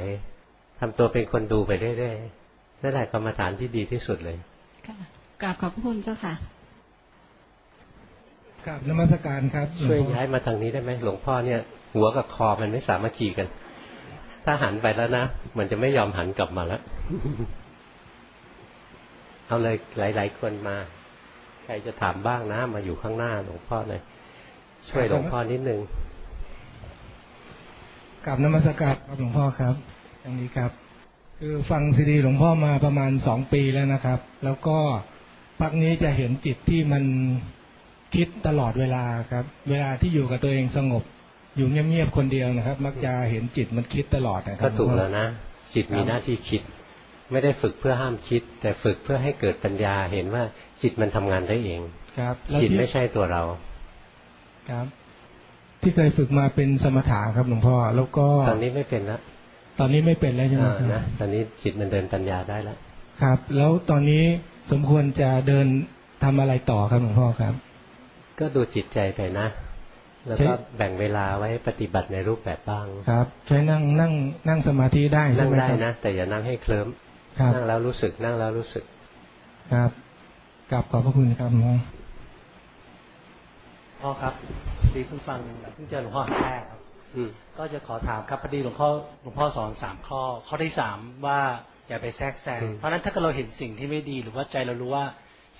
ทำตัวเป็นคนดูไปเรื่อยๆนั่นแหละกรรมฐานที่ดีที่สุดเลยค่ะกราบขอบพระคุณเจ้าค่ะครับนมัสการครับหลวงช่วยพ่อย้ายมาทางนี้ได้ไหมหลวงพ่อเนี่ย หัวกับคอมันไม่สามัคคีกัน ถ้าหันไปแล้วนะมันจะไม่ยอมหันกลับมาแล้วเอาเลยหลาย ๆ คนมา ใครจะถามบ้างนะ มาอยู่ข้างหน้าหลวงพ่อหน่อยช่วยหลวงพ่อนิดนึง กับนมัสการครับหลวงพ่อครับอย่างนี้ครับ คือฟังซีดีหลวงพ่อมาประมาณสองปีแล้วนะครับ แล้วก็พักนี้จะเห็นจิตที่มันคิดตลอดเวลาครับ เวลาที่อยู่กับตัวเองสงบ อยู่เงียบๆคนเดียวนะครับ มักจะเห็นจิตมันคิดตลอดนะครัก็บถูกหงพ่อแล้วนะจิตมีหน้าที่คิด ไม่ได้ฝึกเพื่อห้ามคิด แต่ฝึกเพื่อให้เกิดปัญญาเห็นว่าจิตมันทำงานได้เอง ครับแล้วจิตที่ไม่ใช่ตัวเรา ครับ ที่เคยฝึกมาเป็นสมถะครับหลวงพ่อแล้วก็ตอนนี้ไม่เป็นละตอนนี้ไม่เป็นแล้วใช่ไหมอ่าครับนะตอนนี้จิตมันเดินปัญญาได้แล้วครับ แล้วตอนนี้สมควรจะเดินทำอะไรต่อครับหลวงพ่อครับ ก็ดูจิตใจไปนะ แล้วก็ใช่แบ่งเวลาไว้ปฏิบัติในรูปแบบบ้างครับ ใช้นั่งนั่งนั่งสมาธิได้นั่ใช่งไหมได้ครับนะแต่อย่านั่งให้เคลิ้มครับนั่งแล้วรู้สึกนั่งแล้วรู้สึก ครับกลับขอบพระคุณครับหลวง พ่อพ่อครับดีเพิ่งฟังเพิ่งเจอหลวงพ่อครั้งแรกครับอืมก็จะขอถามครับพอดีหลวงพ่อหลวงพ่อสอนสามข้อ ข้อที่สามว่าอย่าไปแทรกแซงอืมเพราะฉะนั้นถ้าเกิดเราเห็นสิ่งที่ไม่ดีหรือว่าใจเรารู้ว่า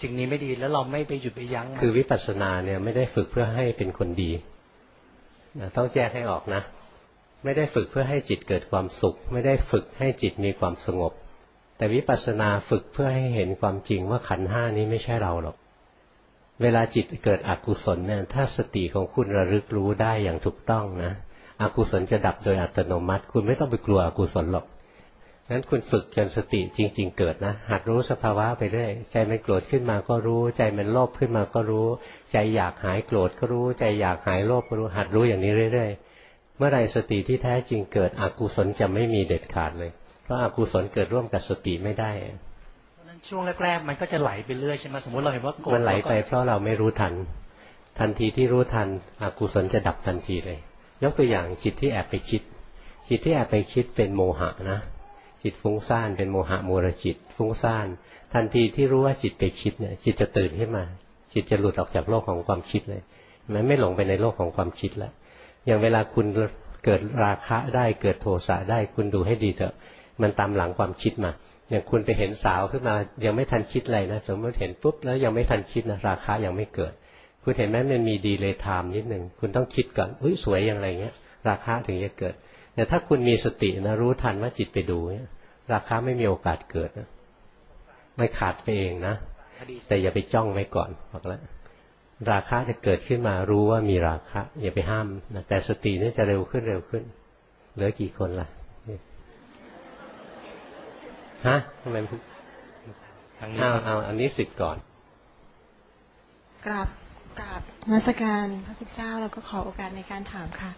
สิ่งนี้ไม่ดีแล้วเราไม่ไปหยุดไปยั้งมันคือวิปัสสนาเนี่ยไม่ได้ฝึกเพื่อให้เป็นคนดีนะต้องแยกให้ออกนะ ไม่ได้ฝึกเพื่อให้จิตเกิดความสุข ไม่ได้ฝึกให้จิตมีความสงบ แต่วิปัสสนาฝึกเพื่อให้เห็นความจริงว่าขันธ์ห้านี้ไม่ใช่เราหรอก เวลาจิตเกิดอกุศลเนี่ยถ้าสติของคุณระลึกรู้ได้อย่างถูกต้องนะอกุศลจะดับโดยอัตโนมัติ คุณไม่ต้องไปกลัวอกุศลหรอกงั้นคุณฝึกจนสติจริง ๆ เกิดนะหัดรู้สภาวะไปเรื่อยใจมันโกรธขึ้นมาก็รู้ ใจมันโลภขึ้นมาก็รู้ ใจอยากหายโกรธก็รู้ ใจอยากหายโลภก็รู้หัดรู้อย่างนี้เรื่อย ๆ เมื่อไหร่สติที่แท้จริงเกิดอกุศลจะไม่มีเด็ดขาดเลย เพราะอากุศลเกิดร่วมกับสติไม่ได้ ช่วงแรกๆ มันก็จะไหลไปเรื่อยใช่ไหมสมมติเราเห็นว่าโกรธมันไหลไปราก็เพราะเราไม่รู้ทัน ทันทีที่รู้ทันอกุศลจะดับทันทีเลย ยกตัวอย่างจิตที่แอบไปคิด จิตที่แอบไปคิดเป็นโมหะนะ จิตฟุ้งซ่านเป็นโมหะมูรจิต ฟุ้งซ่าน ทันทีที่รู้ว่าจิตไปคิดเนี่ยจิตจะตื่นขึ้นมา จิตจะหลุดออกจากโลกของความคิดเลย มันไม่หลงไปในโลกของความคิดแล้วอย่างเวลาคุณเกิดราคะได้เกิดโทสะได้คุณดูให้ดีเถอะ มันตามหลังความคิดมา อย่างคุณไปเห็นสาวขึ้นมา ยังไม่ทันคิดอะไรนะสมมติเห็นปุ๊บแล้วยังไม่ทันคิดนะราคะยังไม่เกิด คุณเห็นไหมมันมีดีเลยไทม์นิดหนึ่งคุณต้องคิดก่อนอุ้ยสวยอย่างไรเงี้ย ราคะถึงจะเกิด แต่ถ้าคุณมีสตินะรู้ทันว่าจิตไปดูเนี่ยราคะไม่มีโอกาสเกิดนะไม่ขาดไปเองนะแต่อย่าไปจ้องไว้ก่อนบอกแล้วราคะจะเกิดขึ้นมารู้ว่ามีราคะอย่าไปห้ามนะแต่สตินี่จะเร็วขึ้นเร็วขึ้น เหลือกี่คนล่ะ ฮะทำไมทางนี้เอาครับเอาอันนี้สิทธิ์ก่อน กราบกราบนมัสการพระคุณเจ้าแล้วก็ขอโอกาสในการถามค่ะ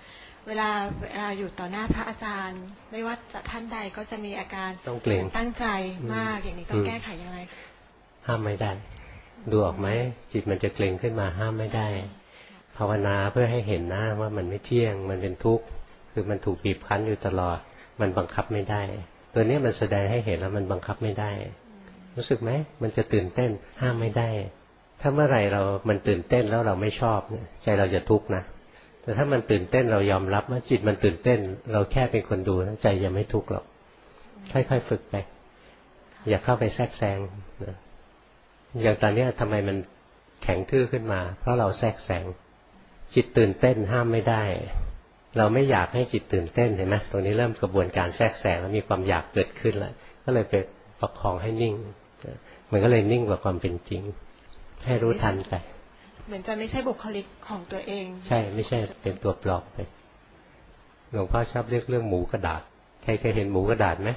เวลาเวลาอยู่ต่อหน้าพระอาจารย์ ไม่ว่าจะท่านใดก็จะมีอาการต้องเกรงตั้งใจมากอืมอย่างนี้ต้องอืมแก้ไขยังไงห้ามไม่ได้ ดูออกไหมจิตมันจะเกร็งขึ้นมาห้ามไม่ได้ ภาวนาเพื่อให้เห็นนะว่ามันไม่เที่ยง มันเป็นทุกข์คือมันถูกบีบคั้นอยู่ตลอด มันบังคับไม่ได้ ตัวนี้มันแสดงให้เห็นแล้วมันบังคับไม่ได้ รู้สึกไหมมันจะตื่นเต้นห้ามไม่ได้ ถ้าเมื่อไหร่เรามันตื่นเต้นแล้วเราไม่ชอบเนี่ยใจเราจะทุกข์นะแต่ถ้ามันตื่นเต้นเรายอมรับว่าจิตมันตื่นเต้น เราแค่เป็นคนดูนะใจยังไม่ทุกข์หรอกค่อยๆฝึกไป อย่าเข้าไปแทรกแซงนะอย่างตอนนี้ทำไมมันแข็งทื่อขึ้นมา เพราะเราแทรกแซงจิตตื่นเต้นห้ามไม่ได้ เราไม่อยากให้จิตตื่นเต้นเห็นไหมตรงนี้เริ่มกระบวนการแทรกแซงแล้วมีความอยากเกิดขึ้นแล้วก็เลยไปประคองให้นิ่งมันก็เลยนิ่งกว่าความเป็นจริง ให้รู้ทันไปเหมือนจะไม่ใช่บุคลิกของตัวเอง ใช่ไม่ใช่เป็นตัวปลอกไปหลวงพ่อชอบเรียกเรื่องหมูกระดาษใครเคยเห็นหมูกระดาษไหม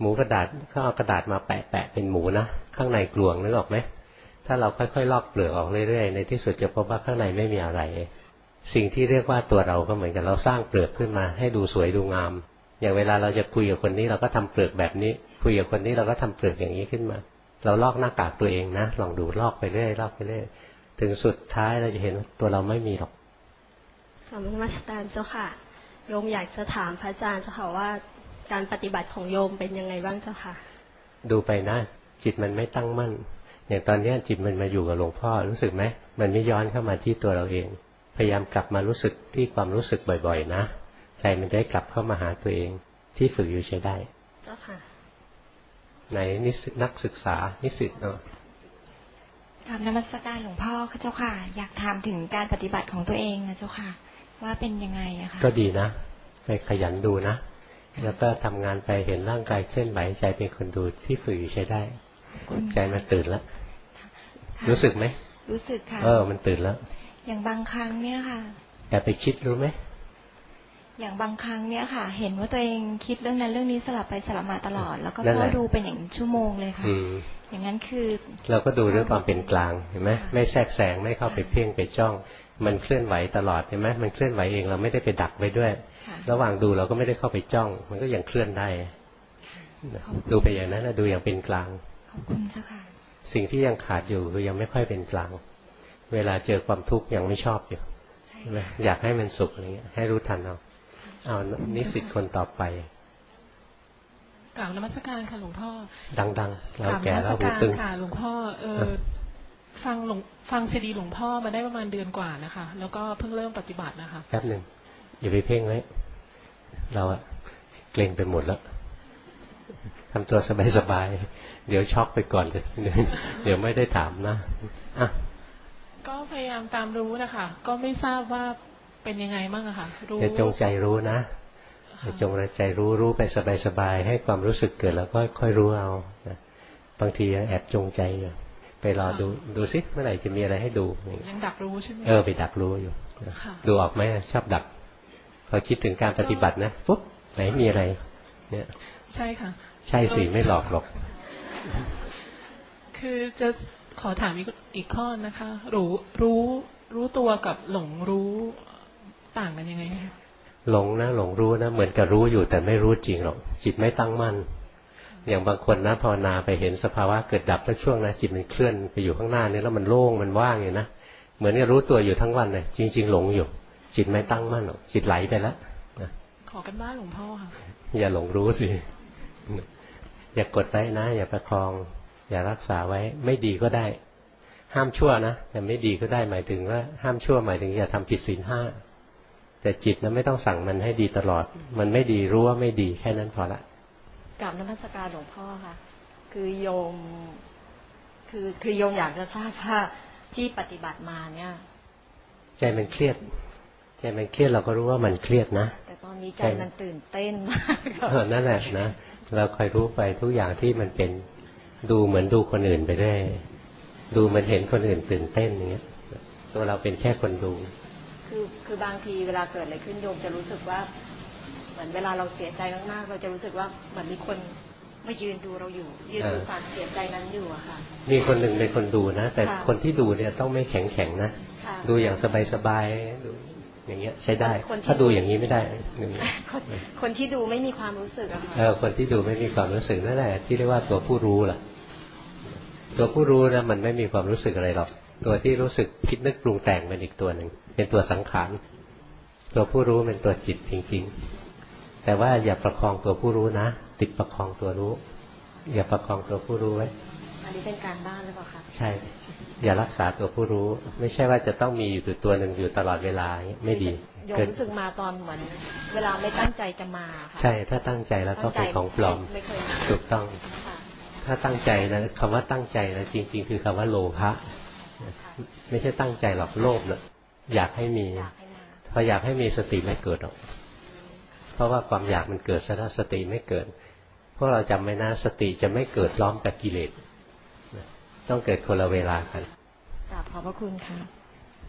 หมูกระดาษเขาเอากระดาษมาแปะแปะเป็นหมูนะข้างในกลวงนึกออกไหมถ้าเราค่อยๆลอกเปลือกออกเรื่อยๆในที่สุดจะพบว่าข้างในไม่มีอะไร สิ่งที่เรียกว่าตัวเราก็เหมือนกันเราสร้างเปลือกขึ้นมา ให้ดูสวยดูงาม อย่างเวลาเราจะคุยกับคนนี้เราก็ทำเปลือกแบบนี้ คุยกับคนนี้เราก็ทำเปลือกอย่างนี้ขึ้นมา เราลอกหน้ากากตัวเองนะลองดูลอกไปเรื่อยลอกไปเรื่อยถึงสุดท้ายเราจะเห็นว่าตัวเราไม่มีหรอกกราบนมัสการเจ้าค่ะโยมอยากจะถามพระอาจารย์เจ้าค่ะว่า การปฏิบัติของโยมเป็นยังไงบ้างเจ้าค่ะ ดูไปนะ จิตมันไม่ตั้งมั่น อย่างตอนเนี้ยจิตมันมาอยู่กับหลวงพ่อรู้สึกไหมมันไม่ย้อนเข้ามาที่ตัวเราเอง พยายามกลับมารู้สึกที่ความรู้สึกบ่อย ๆ นะใจมันได้กลับเข้ามาหาตัวเองที่ฝึกอยู่ใช้ได้เจ้าค่ะในนิสิตนักศึกษานิสิตเนาะกราบนมัสการหลวงพ่อค่ะเจ้าค่ะ อยากถามถึงการปฏิบัติของตัวเองนะเจ้าค่ะ ว่าเป็นยังไงอะค่ะก็ดีนะไปขยันดูนะ แล้วก็ทำงานไปเห็นร่างกายเคลื่อนไหวใจเป็นคนดูที่ฝึกอยู่ใช้ได้ ใจมันตื่นแล้วค่ะรู้สึกไหมรู้สึกค่ะเออมันตื่นแล้ว อย่างบางครั้งเนี่ยค่ะอย่าไปคิดรู้ไหมอย่างบางครั้งเนี่ยค่ะ เห็นว่าตัวเองคิดเรื่องนั้นเรื่องนี้สลับไปสลับมาตลอด แล้วก็นั่นแหเฝ้าละดูเป็นอย่างชั่วโมงเลยค่ะอืมอย่างนั้นคือ เราก็ดูด้วยความเป็นกลางเห็นไหมค่ะไม่แทรกแซงไม่เข้าไปเพ่งไปจ้อง มันเคลื่อนไหวตลอดเห็นไหมมันเคลื่อนไหวเองเราไม่ได้ไปดักไว้ด้วยค่ะระหว่างดูเราก็ไม่ได้เข้าไปจ้อง มันก็ยังเคลื่อนได้ขอบคุณดูไปอย่างนั้นนะดูอย่างเป็นกลางขอบคุณเจ้าค่ะสิ่งที่ยังขาดอยู่คือยังไม่ค่อยเป็นกลาง เวลาเจอความทุกข์ยังไม่ชอบอยู่ใช่ใช่ไหมอยากให้มันสุขอะไรเงี้ย ให้รู้ทันเอาเอานิสิตคนต่อไปกล่าวนมัสการค่ะหลวงพ่อ ดังๆเรากล่าวแก่นมัแล้วสหูการตึงค่ะหลวงพ่อเออฟังหลวงฟังซีดีหลวงพ่อมาได้ประมาณเดือนกว่านะคะ แล้วก็เพิ่งเริ่มปฏิบัตินะคะแป๊บหนึ่งอย่าไปเพ่งไว้เราอะเกรงไปหมดแล้วทำตัวสบายๆเดี๋ยวช็อกไปก่อนเลยเดี๋ยวไม่ได้ถามนะอะ ก็พยายามตามรู้นะคะก็ไม่ทราบว่าเป็นยังไงบ้างอะค่ะรู้อย่าจงใจรู้นะอย่าจงใจรู้รู้ไปสบายๆให้ความรู้สึกเกิดแล้วก็ค่อยรู้เอานะบางทีแอบจงใจอยู่ไปรอดูดูซิเมื่อไหร่จะมีอะไรให้ดูยังดักรู้ใช่ไหมเออไปดักรู้อยู่ค่ะดูออกไหมชอบดักพอคิดถึงการปฏิบัตินะปุ๊บไหนมีอะไร เนี่ย ใช่ค่ะ ใช่สิไม่หลอกหรอกคือจะ ขอถามอีกอีกข้อนะคะ รู้รู้รู้ตัวกับหลงรู้ต่างกันยังไงคะหลงนะหลงรู้นะเหมือนกับรู้อยู่แต่ไม่รู้จริงหรอกจิตไม่ตั้งมั่น อย่างบางคนนะภาวนาไปเห็นสภาวะเกิดดับสักช่วงนะจิตมันเคลื่อนไปอยู่ข้างหน้านี่แล้วมันโล่งมันว่างอยู่นะเหมือนกับรู้ตัวอยู่ทั้งวันเลยจริง ๆ หลงอยู่ จิตไม่ตั้งมั่นหรอกจิตไหลไปแล้วนะขอกันบ้านหลวงพ่อค่ะอย่าหลงรู้สิอย่ากดไว้นะ อย่าประคอง อย่ารักษาไว้ไม่ดีก็ได้ ห้ามชั่วนะแต่ไม่ดีก็ได้หมายถึงว่า ห้ามชั่วหมายถึงอย่าทำผิดศีลห้าแต่จิตนะไม่ต้องสั่งมันให้ดีตลอด มันไม่ดีรู้ว่าไม่ดีแค่นั้นพอละกราบนมัสการหลวงพ่อค่ะ คือโยม คือคือโยมอยากจะทราบว่าที่ปฏิบัติมาเนี่ย ใจมันเครียด ใจมันเครียดเราก็รู้ว่ามันเครียดนะแต่ตอนนี้ใจมันตื่นเต้นมากเออนั่นแหละนะเราคอยรู้ไปทุกอย่างที่มันเป็น ดูเหมือนดูคนอื่นไปได้ ดูมันเห็นคนอื่นตื่นเต้นอย่างเงี้ย ตัวเราเป็นแค่คนดู คือคือบางทีเวลาเกิดอะไรขึ้นโยมจะรู้สึกว่า เหมือนเวลาเราเสียใจมากๆเราจะรู้สึกว่าเหมือนมีคนมายืนดูเราอยู่ ยืนดูเออความเสียใจนั้นอยู่อะค่ะ มีคนหนึ่งเป็นคนดูนะ แต่ค่ะคนที่ดูเนี่ยต้องไม่แข็งแข็งๆนะค่ะดูอย่างสบายๆดูอย่างเงี้ยใช้ได้คนที่ถ้าดูอย่างนี้ไม่ได้หนึ่งคนคนที่ดูไม่มีความรู้สึกอะค่ะเออคนที่ดูไม่มีความรู้สึกนั่นแหละที่เรียกว่าตัวผู้รู้ล่ะ ตัวผู้รู้นะมันไม่มีความรู้สึกอะไรหรอก ตัวที่รู้สึกคิดนึกปรุงแต่งเป็นอีกตัวหนึ่ง เป็นตัวสังขาร ตัวผู้รู้เป็นตัวจิตจริง ๆ แต่ว่าอย่าประคองตัวผู้รู้นะ ติดประคองตัวรู้ อย่าประคองตัวผู้รู้ไว้ อันนี้เป็นการบ้านหรือเปล่าคะ ใช่ อย่ารักษาตัวผู้รู้ ไม่ใช่ว่าจะต้องมีอยู่ตัวตัวหนึ่งอยู่ตลอดเวลาอย่างเงี้ยไม่ดีโยมเกิดรู้สึกมาตอนเหมือนเวลาไม่ตั้งใจจะมาค่ะ ใช่ ถ้าตั้งใจแล้วก็เป็นของปลอมไม่เคยมาถูกต้องค่ะ ถ้าตั้งใจนะคำว่าตั้งใจนะจริง ๆ คือคำว่าโลภะไม่ใช่ตั้งใจหรอกโลภนะอยากให้มีอยากให้มาพออยากให้มีสติไม่เกิดหรอก เพราะว่าความอยากมันเกิดซะแล้วสติไม่เกิดพวกเราจำไว้นะสติจะไม่เกิดพร้อมกับกิเลสต้องเกิดคนละเวลากันกราบขอบพระคุณค่ะ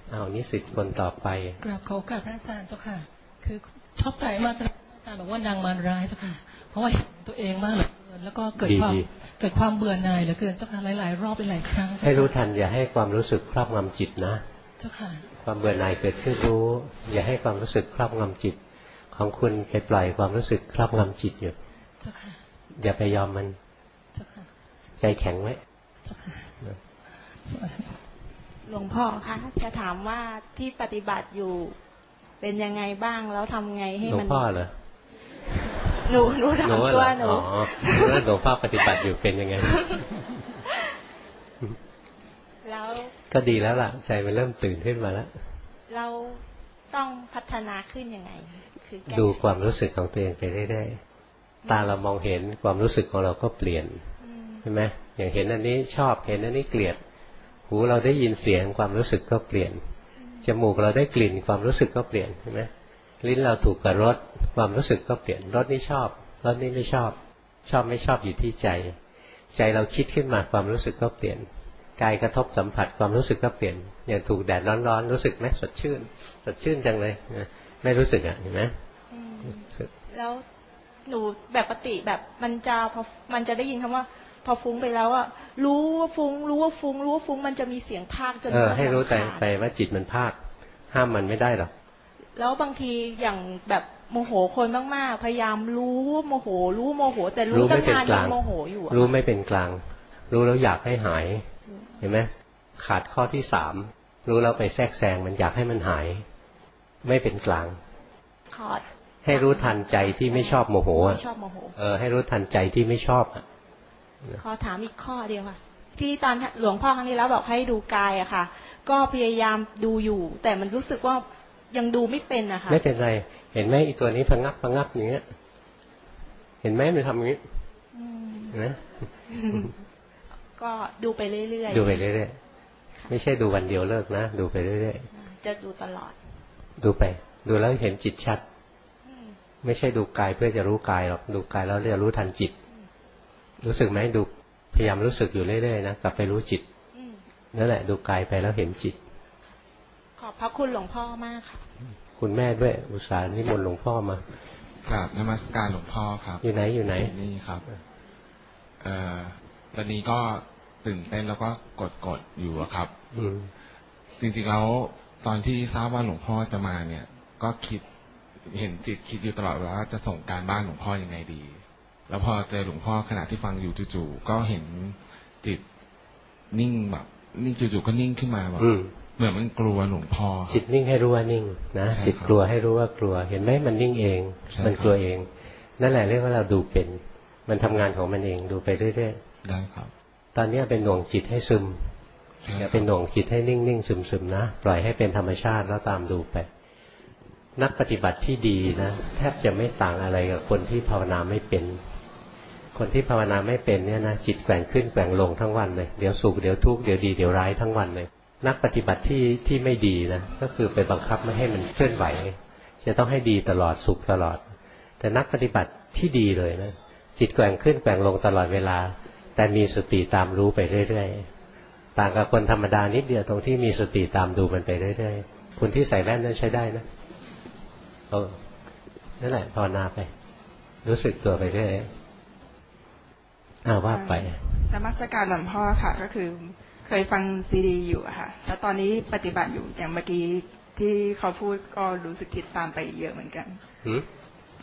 เอานิสิตคนต่อไปกราบขอโอกาสพระอาจารย์เจ้าค่ะ คือชอบใจมากที่อาจารย์บอกว่านางมารร้ายเจ้าค่ะ เพราะว่าเห็นตัวเองมากเหลือเกิน แล้วก็เกิดความดีเกิดความเบื่อหน่ายเหลือเกินเจ้าค่ะหลาย ๆ รอบหลายๆครั้ง ให้รู้ทันอย่าให้ความรู้สึกครอบงำจิตนะเจ้าค่ะความเบื่อหน่ายเกิดขึ้นรู้ อย่าให้ความรู้สึกครอบงำจิต ของคุณไปปล่อยความรู้สึกครอบงำจิตอยู่เจ้าค่ะอย่าไปยอมมันเจ้าค่ะใจแข็งไว้เจ้าค่ะหลวงพ่อคะจะถามว่าที่ปฏิบัติอยู่เป็นยังไงบ้างแล้วทำไงให้หลวมังนพ่อเหรอ หนูหนูถามเหรตัวอหนูอ๋อแล้วหลวงพ่อปฏิบัติอยู่เป็นยังไง แล้วก็ดีแล้วล่ะ ใจมันเริ่มตื่นขึ้นมาแล้ว เราต้องพัฒนาขึ้นยังไง คือแก้ดูความรู้สึกของตัวเองไปเรื่อยๆตาเรามองเห็นความรู้สึกของเราก็เปลี่ยนอืมใช่ไหมอย่างเห็นอันนี้ชอบเห็นอันนี้เกลียด หูเราได้ยินเสียงความรู้สึกก็เปลี่ยนจมูกเราได้กลิ่นความรู้สึกก็เปลี่ยนใช่ไหม ลิ้นเราถูกกับรสความรู้สึกก็เปลี่ยนรสนี้ชอบรสนี้ไม่ชอบ ชอบไม่ชอบอยู่ที่ใจ ใจเราคิดขึ้นมาความรู้สึกก็เปลี่ยนกายกระทบสัมผัสความรู้สึกก็เปลี่ยนอย่างถูกแดดร้อนๆรู้สึกไหมสดชื่น สดชื่นจังเลยนะไม่รู้สึกอะเห็นไหมอืมรู้สึกแล้วหนูแบบปกติแบบมันจะพอมันจะได้ยินคำว่า พอฟุ้งไปแล้วอะรู้ว่าฟุ้ง รู้ว่าฟุ้ง รู้ว่าฟุ้งมันจะมีเสียงพากจนเออให้รู้แต่รำคาญไปว่าจิตมันภาค ห้ามมันไม่ได้หรอก แล้วบางทีอย่างแบบโมโหคนมากๆ พยายามรู้ว่าโมโห รู้ว่าโมโห แต่รู้รู้ตั้ไม่งเป็นนานกยัลางงโมโหอยู่อะรู้ไม่เป็นกลาง รู้แล้วอยากให้หาย เห็นไหมขาดข้อที่สามรู้แล้วไปแทรกแซงมันอยากให้มันหาย ไม่เป็นกลางขอให้รู้ทันใจที่ไม่ชอบโมโหอะไม่ชอบโมโหเออ ให้รู้ทันใจที่ไม่ชอบอะขอถามอีกข้อเดียวค่ะ ที่ตอนหลวงพ่อครั้งนี้แล้วบอกให้ดูกายอะค่ะ ก็พยายามดูอยู่ แต่มันรู้สึกว่า ยังดูไม่เป็นอะค่ะไม่เป็นไร เห็นไหมอีตัวนี้พะงับพะงับอย่างเงี้ย เห็นไหมมันทำอย่างนี้อืมเห็นไหมก็ดูไปเรื่อยๆดูไปเรื่อยๆไม่ใช่ดูวันเดียวเลิกนะดูไปเรื่อยจะดูตลอดๆดูไป ดูแล้วเห็นจิตชัด ไม่ใช่ดูกายเพื่อจะรู้กายหรอกดูกายแล้วเรียกรู้ทันจิต รู้สึกไหมดูพยายามรู้สึกอยู่เรื่อยๆนะกลับไปรู้จิตอืมนั่นแหละ ดูกายไปแล้วเห็นจิต ขอบพระคุณหลวงพ่อมากค่ะ คุณแม่ด้วย อุตส่าห์นิมนต์หลวงพ่อมากราบนมัสการหลวงพ่อครับ อยู่ไหนอยู่ไหนนี่ครับเอ่อตอนนี้ก็ตื่นเต้นแล้วก็กดกดๆอยู่อะครับ อืมจริงๆแล้วตอนที่ทราบว่าหลวงพ่อจะมาเนี่ย ก็คิดเห็นจิตคิดอยู่ตลอดว่าจะส่งการบ้านหลวงพ่อยังไงดี แล้วพอเจอหลวงพ่อขณะที่ฟังอยู่จู่ๆก็เห็นจิตนิ่งแบบ นิ่งจู่ๆก็นิ่งขึ้นมาแบบอืม เหมือนมันกลัวหลวงพ่อจิตนิ่งให้รู้ว่านิ่งนะใช่จิตครับกลัวให้รู้ว่ากลัว เห็นไหมมันนิ่งเองใช่มันกลัวเอง นั่นแหละเรียกว่าเราดูเป็น มันทำงานของมันเองดูไปเรื่อยได้ครับๆตอนนี้เป็นหน่วงจิตให้ซึมใช่อย่าคเป็นรับหน่วงจิตให้นิ่งๆซึมๆนะปล่อยให้เป็นธรรมชาติแล้วตามดูไป นักปฏิบัติที่ดีนะแทบจะไม่ต่างอะไรกับคนที่ภาวนาไม่เป็นคนที่ภาวนาไม่เป็นเนี่ยนะจิตแกว่งขึ้นแกว่งลงทั้งวันเลย เดี๋ยวสุขเดี๋ยวทุกข์เดี๋ยวดีเดี๋ยวร้ายทั้งวันเลย นักปฏิบัติที่ที่ไม่ดีนะก็คือไปบังคับไม่ให้มันเคลื่อนไหว จะต้องให้ดีตลอดสุขตลอด แต่นักปฏิบัติที่ดีเลยนะจิตแกว่งขึ้นแกว่งลงตลอดเวลา แต่มีสติตามรู้ไปเรื่อยๆต่างกับคนธรรมดานิดเดียวตรงที่มีสติตามดูมันไปเรื่อยๆคุณที่ใส่แว่นนั้นใช้ได้นะเออนั่นแหละภาวนาไป รู้สึกตัวไปเรื่อยอ้าวว่าไปนมัสการหลวงพ่อค่ะ ก็คือ เคยฟังซีดีอยู่อะค่ะ แล้วตอนนี้ปฏิบัติอยู่อย่างเมื่อกี้ที่เขาพูดก็รู้สึกคิดตามไปเยอะเหมือนกันหืม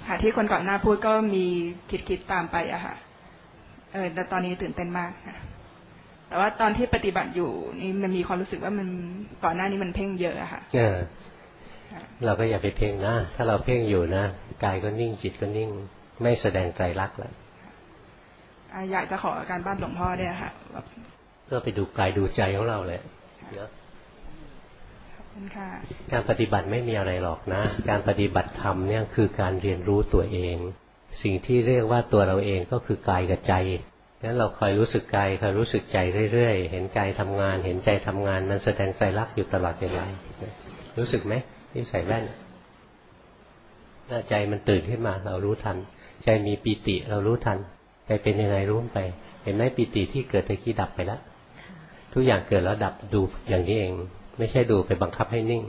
ค่ะที่คนก่อนหน้าพูดก็มีคิดคิดตามไปอะค่ะ เออแต่ตอนนี้ตื่นเต้นมากค่ะ แต่ว่าตอนที่ปฏิบัติอยู่นี่มันมีความรู้สึกว่ามันก่อนหน้านี้มันเพ่งเยอะอะค่ะเออเราก็อย่าไปเพ่งนะ ถ้าเราเพ่งอยู่นะกายก็นิ่งจิตก็นิ่ง ไม่แสดงไตรลักษณ์แล้วอะอยากจะขอการบ้านหลวงพ่อเนี่ยค่ะแบบ ก็ไปดูกายดูใจของเราแหละเนอะขอบคุณค่ะการปฏิบัติไม่มีอะไรหรอกนะ การปฏิบัติธรรมเนี่ยคือการเรียนรู้ตัวเอง สิ่งที่เรียกว่าตัวเราเองก็คือกายกับใจงั้นเราคอยรู้สึกกายคอยรู้สึกใจเรื่อยๆ เห็นกายทำงาน เห็นใจทำงาน มันแสดงไตรลักษณ์อยู่ตลอดเวลารู้สึกไหมที่ใส่แว่นหน้าใจมันตื่นขึ้นมา เรารู้ทัน ใจมีปีติเรารู้ทัน ไปเป็นยังไงรู้ไป เห็นไหมปีติที่เกิดตะกี้ดับไปแล้ว ทุกอย่างเกิดแล้วดับดูอย่างนี้เอง ไม่ใช่ดูไปบังคับให้นิ่ง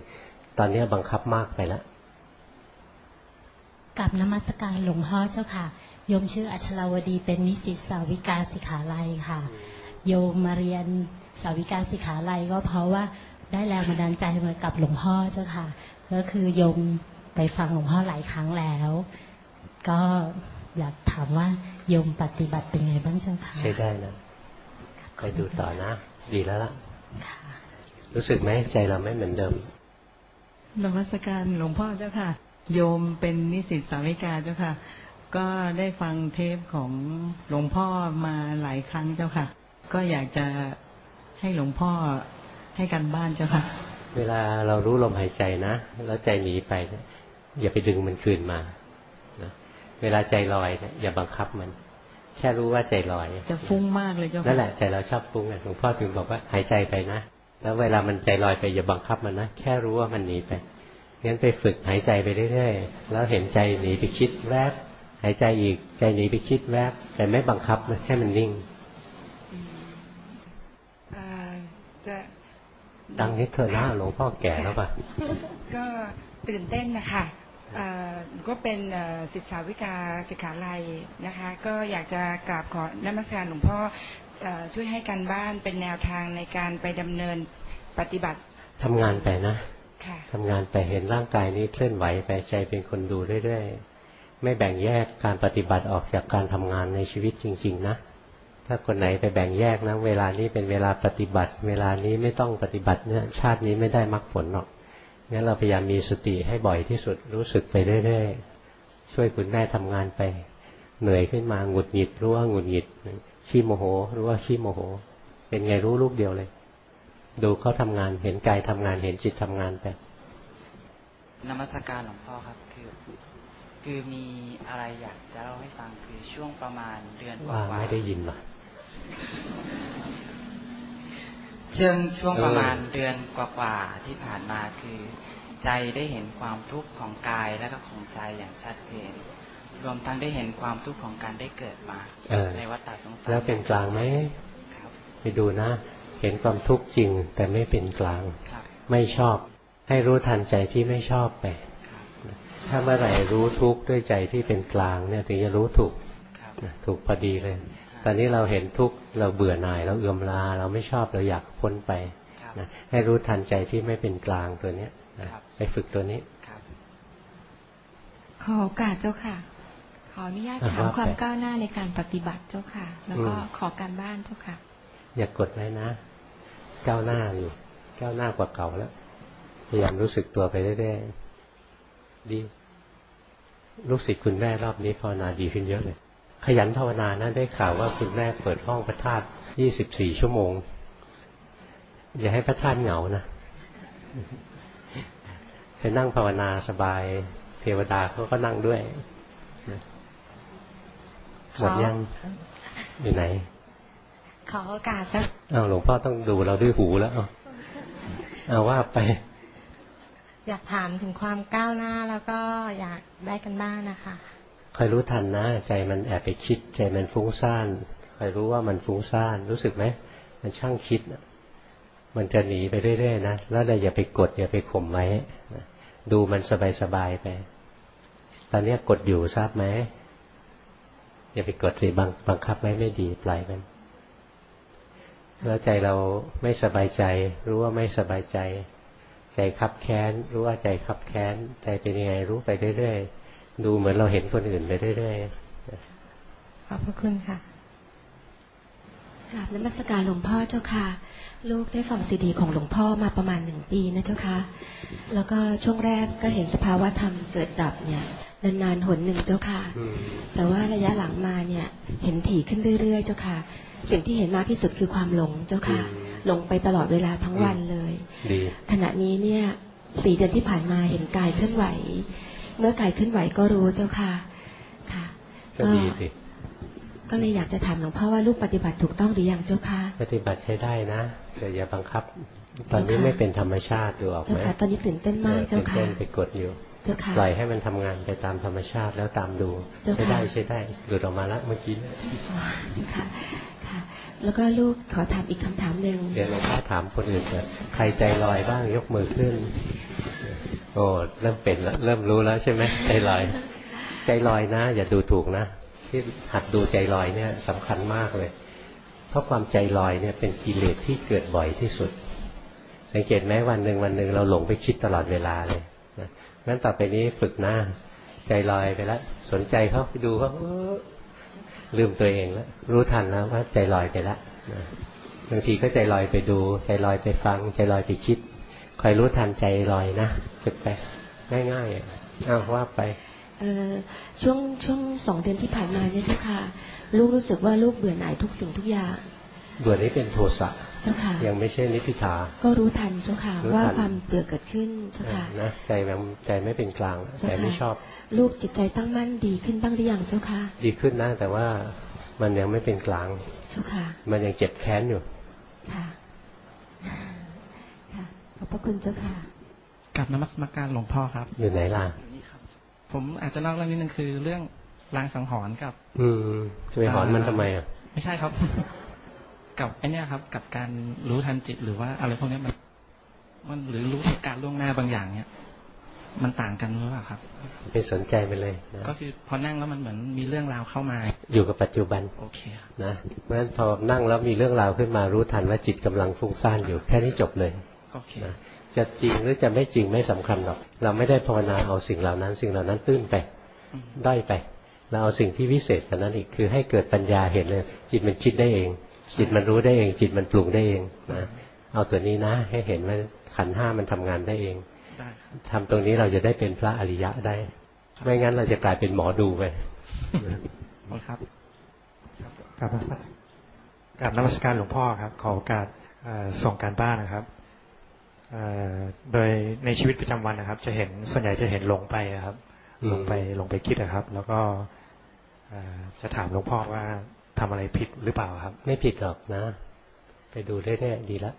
ตอนนี้บังคับมากไปแล้วกับนมัสการหลวงพ่อเจ้าค่ะ โยมชื่ออัชราวดีเป็นนิสิตสาวิกาสิกขาลัยค่ะ โยมมาเรียนสาวิกาสิกขาลัยก็เพราะว่าได้แรงบันดาลใจมากับหลวงพ่อเจ้าค่ะ ก็คือโยมไปฟังหลวงพ่อหลายครั้งแล้ว ก็อยากถามว่าโยมปฏิบัติเป็นไงบ้างเจ้าค่ะ ใช้ได้นะไปดูต่อนะ ดีแล้วล่ะ รู้สึกไหมใจเราไม่เหมือนเดิมนมัสการหลวงพ่อเจ้าค่ะ โยมเป็นนิสิตสาวิกาเจ้าค่ะ ก็ได้ฟังเทปของหลวงพ่อมาหลายครั้งเจ้าค่ะ ก็อยากจะให้หลวงพ่อให้กันบ้านเจ้าค่ะ เวลาเรารู้ลมหายใจนะ แล้วใจหนีไปเนี่ยอย่าไปดึงมันคืนมานะเวลาใจลอยเนี่ยอย่าบังคับมัน แค่รู้ว่าใจลอย จะฟุ้งมากเลยเจ้าค่ะนั่นแหละใจเราชอบฟุ้งไงหลวงพ่อถึงบอกว่าหายใจไปนะ แล้วเวลามันใจลอยไปอย่าบังคับมันนะ แค่รู้ว่ามันหนีไปงั้นไปฝึกหายใจไปเรื่อยๆ แล้วเห็นใจหนีไปคิดแวบ หายใจอีกใจหนีไปคิดแวบ แต่ไม่บังคับนะแค่มันนิ่งอ่าจะดังนิดเถอะนะหลวงพ่อแก่แล้วป่ะ ก็ตื่นเต้นนะคะอ่า ก็เป็นเอ่อศิษยาวิกาศิกขาลัยนะคะ ก็อยากจะกราบขอนมัสการหลวงพ่อเอ่อช่วยให้กันบ้านเป็นแนวทางในการไปดำเนินปฏิบัติทำงานไปนะค่ะทำงานไปเห็นร่างกายนี้เคลื่อนไหวไปใจเป็นคนดูเรื่อยๆไม่แบ่งแยกการปฏิบัติออกจากการทำงานในชีวิตจริง ๆ นะถ้าคนไหนไปแบ่งแยกนะเวลานี้เป็นเวลาปฏิบัติ เวลานี้ไม่ต้องปฏิบัติเนี่ยชาตินี้ไม่ได้มรรคผลหรอก งั้นเราพยายามมีสติให้บ่อยที่สุดรู้สึกไปเรื่อยๆช่วยคุณแม่ทำงานไป เหนื่อยขึ้นมาหงุดหงิดรู้ว่าหงุดหงิดขี้โมโหรู้ว่าขี้โมโห เป็นไงรู้ลูกเดียวเลย ดูเขาทำงานเห็นกายทำงานเห็นจิตทำงานไปนมัสการหลวงพ่อครับ คือ คือมีอะไรอยากจะเล่าให้ฟังคือช่วงประมาณเดือนกว่าไม่ได้ยินหรอ ช่วงช่วงประมาณเดือนกว่าๆที่ผ่านมาคือ ใจได้เห็นความทุกข์ของกายและก็ของใจอย่างชัดเจน รวมทั้งได้เห็นความทุกข์ของการได้เกิดมาในวัฏฏะสงสารแล้วเป็นกลางไหมไปดูนะ เห็นความทุกข์จริงแต่ไม่เป็นกลาง ไม่ชอบ ให้รู้ทันใจที่ไม่ชอบไปถ้าเมื่อไหร่รู้ทุกข์ด้วยใจที่เป็นกลางเนี่ยถึงจะรู้ถูกถูกพอดีเลย ตอนนี้เราเห็นทุกข์เราเบื่อหน่ายเราเอื่อมลา เราไม่ชอบเราอยากพ้นไปนะให้รู้ทันใจที่ไม่เป็นกลางตัวเนี้ยนะไปฝึกตัวนี้ขอโอกาสเจ้าค่ะ ขออนุญาตถามความก้าวหน้าในการปฏิบัติเจ้าค่ะ แล้วก็ขอการบ้านเจ้าค่ะ อย่ากดไว้นะ ก้าวหน้าอยู่ ก้าวหน้ากว่าเก่าแล้วพยายามรู้สึกตัวไปเรื่อยๆดี ลูกศิษย์คุณแม่รอบนี้ภาวนาดีขึ้นเยอะเลย ขยันภาวนานะได้ข่าวว่าคุณแม่เปิดห้องพระธาตุยี่สิบสี่ชั่วโมง อย่าให้พระธาตุเหงานะไปนั่งภาวนาสบาย เทวดาเขาก็นั่งด้วยหมดยังอยู่ไหน ขอโอกาสสักเอาหลวงพ่อต้องดูเราด้วยหูแล้วเอาว่าไป อยากถามถึงความก้าวหน้าแล้วก็อยากได้กันบ้างนะคะ คอยรู้ทันนะใจมันแอบไปคิด ใจมันฟุ้งซ่านคอยรู้ว่ามันฟุ้งซ่านรู้สึกไหมมันช่างคิดมันจะหนีไปเรื่อยๆนะแล้วเราอย่าไปกดอย่าไปข่มไว้ดูมันสบายๆไป ตอนนี้กดอยู่ทราบไหมอย่าไปกดสิบังบังคับไว้ไม่ดีปล่อยมันแล้วใจเราไม่สบายใจ รู้ว่าไม่สบายใจ ใจคับแค้น รู้ว่าใจคับแค้น ใจเป็นยังไงรู้ไปเรื่อยๆ ดูเหมือนเราเห็นคนอื่นไปเรื่อยๆขอบพระคุณค่ะกราบนมัสการหลวงพ่อเจ้าค่ะ ลูกได้ฟังซีดีของหลวงพ่อมาประมาณหนึ่งปีนะเจ้าค่ะ แล้วก็ช่วงแรกก็เห็นสภาวะธรรมเกิดดับเนี่ยนานๆหนหนึ่งเจ้าค่ะ แต่ว่าระยะหลังมาเนี่ย เห็นถี่ขึ้นเรื่อยๆ เจ้าค่ะ สิ่งที่เห็นมากที่สุดคือความหลงเจ้าค่ะ หลงไปตลอดเวลาทั้งวันเลยขณะนี้เนี่ยสี่เดือนที่ผ่านมาเห็นกายเคลื่อนไหว เมื่อกายขึ้นไหวก็รู้เจ้าค่ะค่ะก็ดีสิก็เลยอยากจะถามหลวงพ่อว่าลูกปฏิบัติถูกต้องหรือยังเจ้าค่ะ ปฏิบัติใช้ได้นะแต่อย่าบังคับ ตอนนี้ไม่เป็นธรรมชาติดูออกไหมเจ้าค่ะตอนนี้ตื่นเต้นมากเจ้าค่ะตื่นเต้นไปกดอยู่เจ้าค่ะปล่อยให้มันทำงานไปตามธรรมชาติแล้วตามดูใช้ได้ใช้ได้หลุดออกมาแล้วเมื่อกี้เจ้าค่ะค่ะ แล้วก็ลูกขอถามอีกคำถามหนึ่งเดี๋ยวหลวงพ่อถามคนอื่นเถอะใครใจลอยบ้างยกมือขึ้น โอ้เริ่มเป็นแล้วเริ่มรู้แล้วใช่ไหมใจลอย ใจลอยนะ อย่าดูถูกนะที่หัดดูใจลอยเนี่ยสำคัญมากเลย เพราะความใจลอยเนี่ยเป็นกิเลสที่เกิดบ่อยที่สุด สังเกตไหมวันหนึ่งวันหนึ่งเราหลงไปคิดตลอดเวลาเลยนะงั้นต่อไปนี้ฝึกหน้า ใจลอยไปแล้ว สนใจเขาไปดูเขาลืมตัวเองแล้ว รู้ทันแล้วว่าใจลอยไปแล้วบางทีก็ใจลอยไปดู ใจลอยไปฟัง ใจลอยไปคิด คอยรู้ทันใจลอยนะฝึกไปง่ายๆเอาว่าไปเออช่วงช่วงสองเดือนที่ผ่านมาเนี่ยเจ้าค่ะ ลูกรู้สึกว่าลูกเบื่อหน่ายทุกสิ่งทุกอย่างเบื่อนี้เป็นโทสะเจ้าค่ะ ยังไม่ใช่นิพพิทา ก็รู้ทันเจ้าค่ะ ว่าความเบื่อเกิดขึ้นเจ้าค่ะนะใจมันใจไม่เป็นกลางใจไม่ชอบ ลูกจิตใจตั้งมั่นดีขึ้นบ้างหรือยังเจ้าค่ะ ดีขึ้นนะแต่ว่ามันยังไม่เป็นกลาง เจ้าค่ะ มันยังเจ็บแค้นอยู่ค่ะ ขอบพระคุณเจ้าค่ะกับนมัสการหลวงพ่อครับ อยู่ไหนล่ะผมอาจจะเล่าเรื่องนิดนึงคือเรื่องรางสังหรณ์กับ อืมจะไปหอนมันทำไมอะ ไม่ใช่ครับ กับไอเนี้ยครับ กับการรู้ทันจิตหรือว่าอะไรพวกนี้มัน มันหรือรู้เหตุการณ์ล่วงหน้าบางอย่างเนี้ยมันต่างกันหรือเปล่าครับไปสนใจไปเลยนะก็คือพอนั่งแล้วมันเหมือนมีเรื่องราวเข้ามา อยู่กับปัจจุบันโอเคนะเพราะฉะนั้นพอนั่งแล้วมีเรื่องราวขึ้นมารู้ทันว่าจิตกำลังฟุ้งซ่านอยู่แค่นี้จบเลยโอเค นะจะจริงหรือจะไม่จริงไม่สำคัญหรอก เราไม่ได้ภาวนาเอาสิ่งเหล่านั้น สิ่งเหล่านั้นตื้นไปได้ไป เราเอาสิ่งที่วิเศษกว่านั้นอีกคือให้เกิดปัญญาเห็นเลย จิตมันคิดได้เอง จิตมันรู้ได้เอง จิตมันปรุงได้เองนะเอาตัวนี้นะ ให้เห็นว่าขันห้ามันทำงานได้เองทำตรงนี้เราจะได้เป็นพระอริยะได้ ไม่งั้นเราจะกลายเป็นหมอดูไปครับกราบกราบนมัสการหลวงพ่อครับ ขอโอกาสส่งการบ้านนะครับ โดยในชีวิตประจำวันนะครับ จะเห็นส่วนใหญ่จะเห็นลงไปครับลงไปลงไปคิดนะครับ แล้วก็จะถามหลวงพ่อว่าทำอะไรผิดหรือเปล่าครับ ไม่ผิดหรอกนะ ไปดูเรื่อยๆดีแล้ว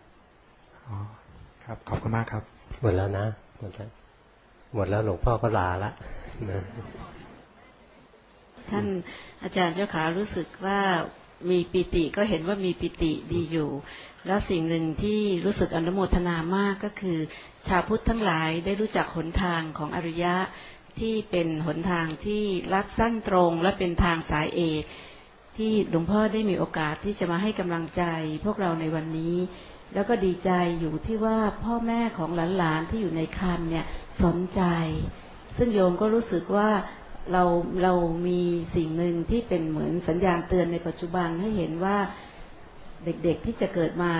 อ๋อครับ ขอบคุณมากครับหมดแล้วนะหมดแล้วหมดแล้วหลวงพ่อก็ลาละนะท่านอาจารย์เจ้าขารู้สึกว่า มีปิติก็เห็นว่ามีปิติดีอยู่ แล้วสิ่งหนึ่งที่รู้สึกอนุโมทนามากก็คือ ชาวพุทธทั้งหลายได้รู้จักหนทางของอริยะที่เป็นหนทางที่ลัดสั้นตรงและเป็นทางสายเอกที่หลวงพ่อได้มีโอกาสที่จะมาให้กำลังใจ พวกเราในวันนี้ แล้วก็ดีใจอยู่ที่ว่าพ่อแม่ของหลานๆที่อยู่ในคันเนี่ยสนใจ ซึ่งโยมก็รู้สึกว่า เราเรามีสิ่งหนึ่งที่เป็นเหมือนสัญญาณเตือนในปัจจุบันให้เห็นว่าเด็กๆที่จะเกิดมา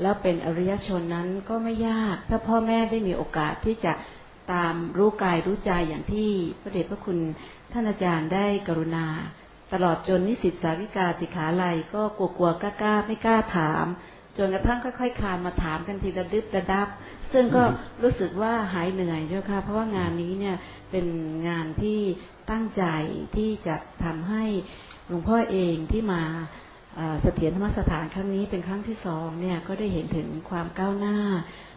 แล้วเป็นอริยชนนั้นก็ไม่ยาก ถ้าพ่อแม่ได้มีโอกาสที่จะตามรู้กายรู้ใจอย่างที่พระเดชพระคุณท่านอาจารย์ได้กรุณา ตลอดจนนิสิตสาวิกาสิขาลัยก็กลัวๆกล้าๆไม่กล้าถาม จนกระทั่งค่อยๆคานมาถามกันทีละดึบระดับ ซึ่งก็รู้สึกว่าหายเหนื่อยเจ้าค่ะ เพราะว่างานนี้เนี่ยเป็นงานที่ตั้งใจที่จะทำให้หลวงพ่อเองที่มาเสถียรธรรมสถานครั้งนี้เป็นครั้งที่สองเนี่ยก็ได้เห็นถึงความก้าวหน้า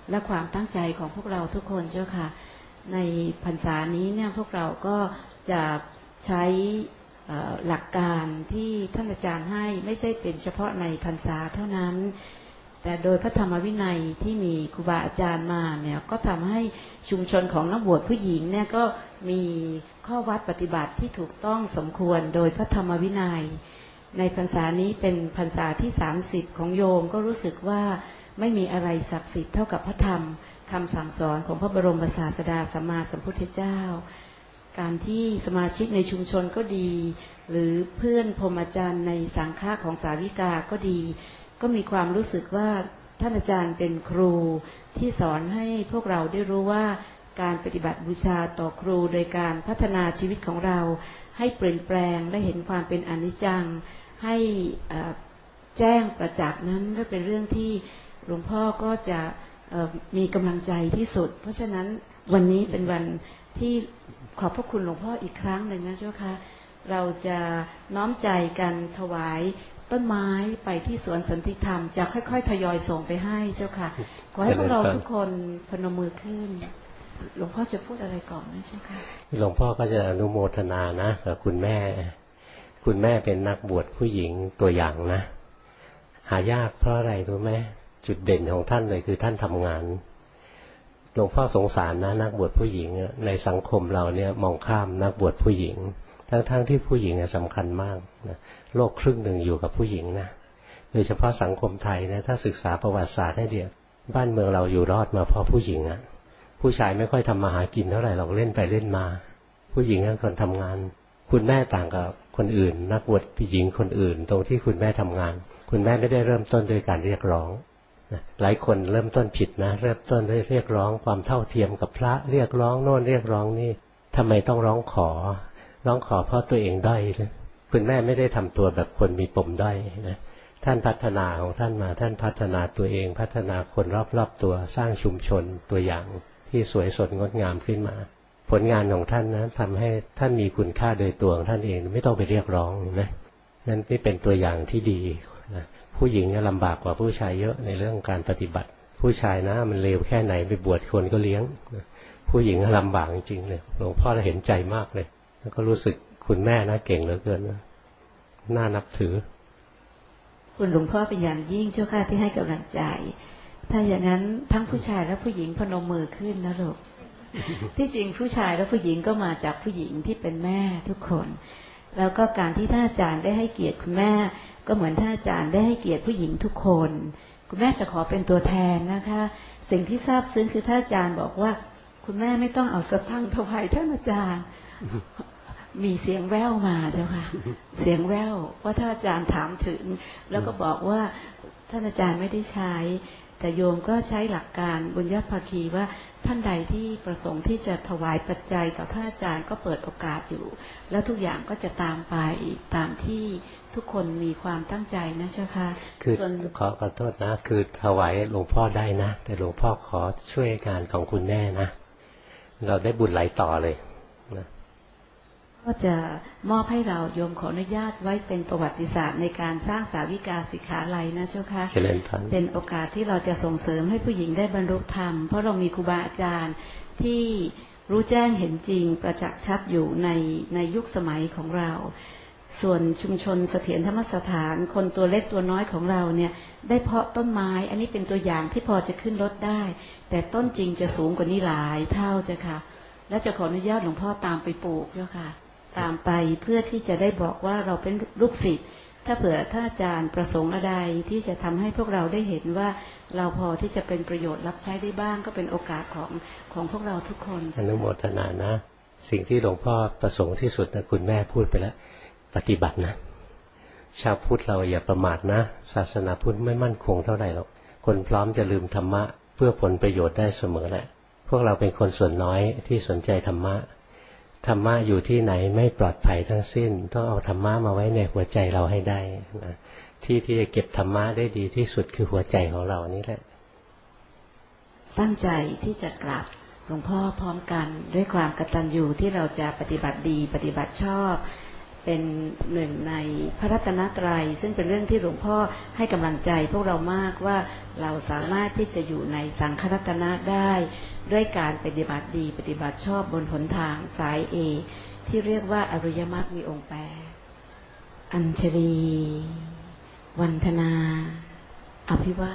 และความตั้งใจของพวกเราทุกคนเจ้าค่ะ ในพรรษานี้เนี่ยพวกเราก็จะใช้หลักการที่ท่านอาจารย์ให้ไม่ใช่เป็นเฉพาะในพรรษาเท่านั้น แต่โดยพระธรรมวินัยที่มีครูบาอาจารย์มาเนี่ยก็ทำให้ชุมชนของนักบวชผู้หญิงเนี่ยก็มีข้อวัดปฏิบัติที่ถูกต้องสมควรโดยพระธรรมวินัย ในพรรษานี้เป็นพรรษาที่สามสิบของโยมก็รู้สึกว่าไม่มีอะไรศักดิ์สิทธิ์เท่ากับพระธรรมคำสั่งสอนของพระบรมศาสดาสัมมาสัมพุทธเจ้า การที่สมาชิกในชุมชนก็ดี หรือเพื่อนพรมอาจารย์ในสังฆาของสาวิกาก็ดี ก็มีความรู้สึกว่าท่านอาจารย์เป็นครูที่สอนให้พวกเราได้รู้ว่าการปฏิบัติบูชาต่อครูโดยการพัฒนาชีวิตของเรา ให้เปลี่ยนแปลงและเห็นความเป็นอนิจจัง ให้แจ้งประจักษ์นั้นก็เป็นเรื่องที่หลวงพ่อก็จะมีกำลังใจที่สุด เพราะฉะนั้นวันนี้เป็นวันที่ขอบพระคุณหลวงพ่ออีกครั้งหนึ่งนะเจ้าค่ะเราจะน้อมใจกันถวาย ต้นไม้ไปที่สวนสันติธรรม จะค่อยๆ ทยอยส่งไปให้เจ้าค่ะ ขอให้พวกเราทุกคนพนมมือขึ้น หลวงพ่อจะพูดอะไรก่อนนะเจ้าค่ะ หลวงพ่อก็จะอนุโมทนานะกับคุณแม่ คุณแม่เป็นนักบวชผู้หญิงตัวอย่างนะ หายากเพราะอะไรรู้ไหมจุดเด่นของท่านเลยคือท่านทำงานหลวงพ่อสงสารนะนักบวชผู้หญิงในสังคมเราเนี่ยมองข้ามนักบวชผู้หญิง ทั้งๆทที่ผู้หญิงสำคัญมากนะ โลกครึ่งหนึ่งอยู่กับผู้หญิงนะโดยเฉพาะสังคมไทยนะถ้าศึกษาประวัติศาสตร์ให้เดียวบ้านเมืองเราอยู่รอดมาเพราะผู้หญิงอะผู้ชายไม่ค่อยทำมาหากินเท่าไหร่เราเล่นไปเล่นมา ผู้หญิงนั่นคนทำงาน คุณแม่ต่างกับคนอื่น นักบวชผู้หญิงคนอื่น ตรงที่คุณแม่ทำงาน คุณแม่ไม่ได้เริ่มต้นด้วยการเรียกร้องหลายคนเริ่มต้นผิดนะเริ่มต้นด้วยเรียกร้องความเท่าเทียมกับพระเรียกร้องโน่นเรียกร้องนี่ทำไมต้องร้องขอ ร้องขอเพราะตัวเองได้เลย คุณแม่ไม่ได้ทำตัวแบบคนมีปมด้อยนะท่านพัฒนาของท่านมาท่านพัฒนาตัวเอง พัฒนาคนรอบๆตัวสร้างชุมชนตัวอย่างที่สวยสดงดงามขึ้นมา ผลงานของท่านนะทำให้ท่านมีคุณค่าโดยตัวของท่านเองไม่ต้องไปเรียกร้องนะนั่นนี่เป็นตัวอย่างที่ดีนะผู้หญิงเนี่ยลำบากกว่าผู้ชายเยอะในเรื่องการปฏิบัติ ผู้ชายนะมันเลวแค่ไหนไปบวชคนก็เลี้ยง ผู้หญิงลำบากจริงเลยหลวงพ่อเห็นใจมากเลย แล้วก็รู้สึก คุณแม่นะเก่งเหลือเกินนะน่านับถือ คุณหลวงพ่อเป็นอย่างยิ่งเจ้าค่ะที่ให้กำลังใจ ถ้าอย่างนั้นทั้งผู้ชายและผู้หญิงพนมมือขึ้นนะลูกที่จริงผู้ชายและผู้หญิงก็มาจากผู้หญิงที่เป็นแม่ทุกคน แล้วก็การที่ท่านอาจารย์ได้ให้เกียรติคุณแม่ ก็เหมือนท่านอาจารย์ได้ให้เกียรติผู้หญิงทุกคน คุณแม่จะขอเป็นตัวแทนนะคะ สิ่งที่ทราบซึ้งคือท่านอาจารย์บอกว่า คุณแม่ไม่ต้องเอาสตังค์ถวายท่านอาจารย์ มีเสียงแว่วมาเจ้าค่ะ เสียงแว่วว่าท่านอาจารย์ถามถึง แล้วก็บอกว่าท่านอาจารย์ไม่ได้ใช้ แต่โยมก็ใช้หลักการบุญญาภาคีว่าท่านใดที่ประสงค์ที่จะถวายปัจจัยต่อท่านอาจารย์ก็เปิดโอกาสอยู่ แล้วทุกอย่างก็จะตามไปตามที่ทุกคนมีความตั้งใจนะเจ้าค่ะคือขอขอโทษนะ คือถวายหลวงพ่อได้นะ แต่หลวงพ่อขอช่วยงานของคุณแม่นะ เราได้บุญไหลต่อเลยนะ ก็จะมอบให้เราโยมขออนุญาตไว้เป็นประวัติศาสตร์ในการสร้างสาวิกาสิกขาลัยนะเจ้าค่ะเจริญพันเป็นโอกาสที่เราจะส่งเสริมให้ผู้หญิงได้บรรลุธรรม เพราะเรามีครูบาอาจารย์ที่รู้แจ้งเห็นจริงประจักษ์ชัดอยู่ในในยุคสมัยของเรา ส่วนชุมชนเสถียรธรรมสถาน คนตัวเล็กตัวน้อยของเราเนี่ยได้เพาะต้นไม้ อันนี้เป็นตัวอย่างที่พอจะขึ้นรถได้ แต่ต้นจริงจะสูงกว่านี้หลายเท่าเจ้าค่ะ และจะขออนุญาตหลวงพ่อตามไปปลูกเจ้าค่ะ ตามไปเพื่อที่จะได้บอกว่าเราเป็นลูกศิษย์ถ้าเผื่อท่านอาจารย์ประสงค์อะไรที่จะทำให้พวกเราได้เห็นว่าเราพอที่จะเป็นประโยชน์รับใช้ได้บ้างก็เป็นโอกาสของของพวกเราทุกคนอนุโมทนานะ สิ่งที่หลวงพ่อประสงค์ที่สุดนะคุณแม่พูดไปแล้ว ปฏิบัตินะ ชาวพุทธเราอย่าประมาทนะ ศาสนาพุทธไม่มั่นคงเท่าไหร่หรอกคนพร้อมจะลืมธรรมะ เพื่อผลประโยชน์ได้เสมอแหละ พวกเราเป็นคนส่วนน้อยที่สนใจธรรมะ ธรรมะอยู่ที่ไหนไม่ปลอดภัยทั้งสิ้น ต้องเอาธรรมะมาไว้ในหัวใจเราให้ได้นะที่ที่จะเก็บธรรมะได้ดีที่สุดคือหัวใจของเรานี่แหละ ตั้งใจที่จะกลับหลวงพ่อพร้อมกันด้วยความกตัญญูที่เราจะปฏิบัติดีปฏิบัติชอบ เป็นหนึ่งในพระรัตนตรยัย ซึ่งเป็นเรื่องที่หลวงพ่อให้กำลังใจ พวกเรามากว่าเราสามารถที่จะอยู่ในสังฆรัตนะได้ ด้วยการปฏิบัติดีปฏิบัติชอบบนหนทางสายเอที่เรียกว่าอริยมรรคมีองค์แปดอัญชลี วันธนา อภิวา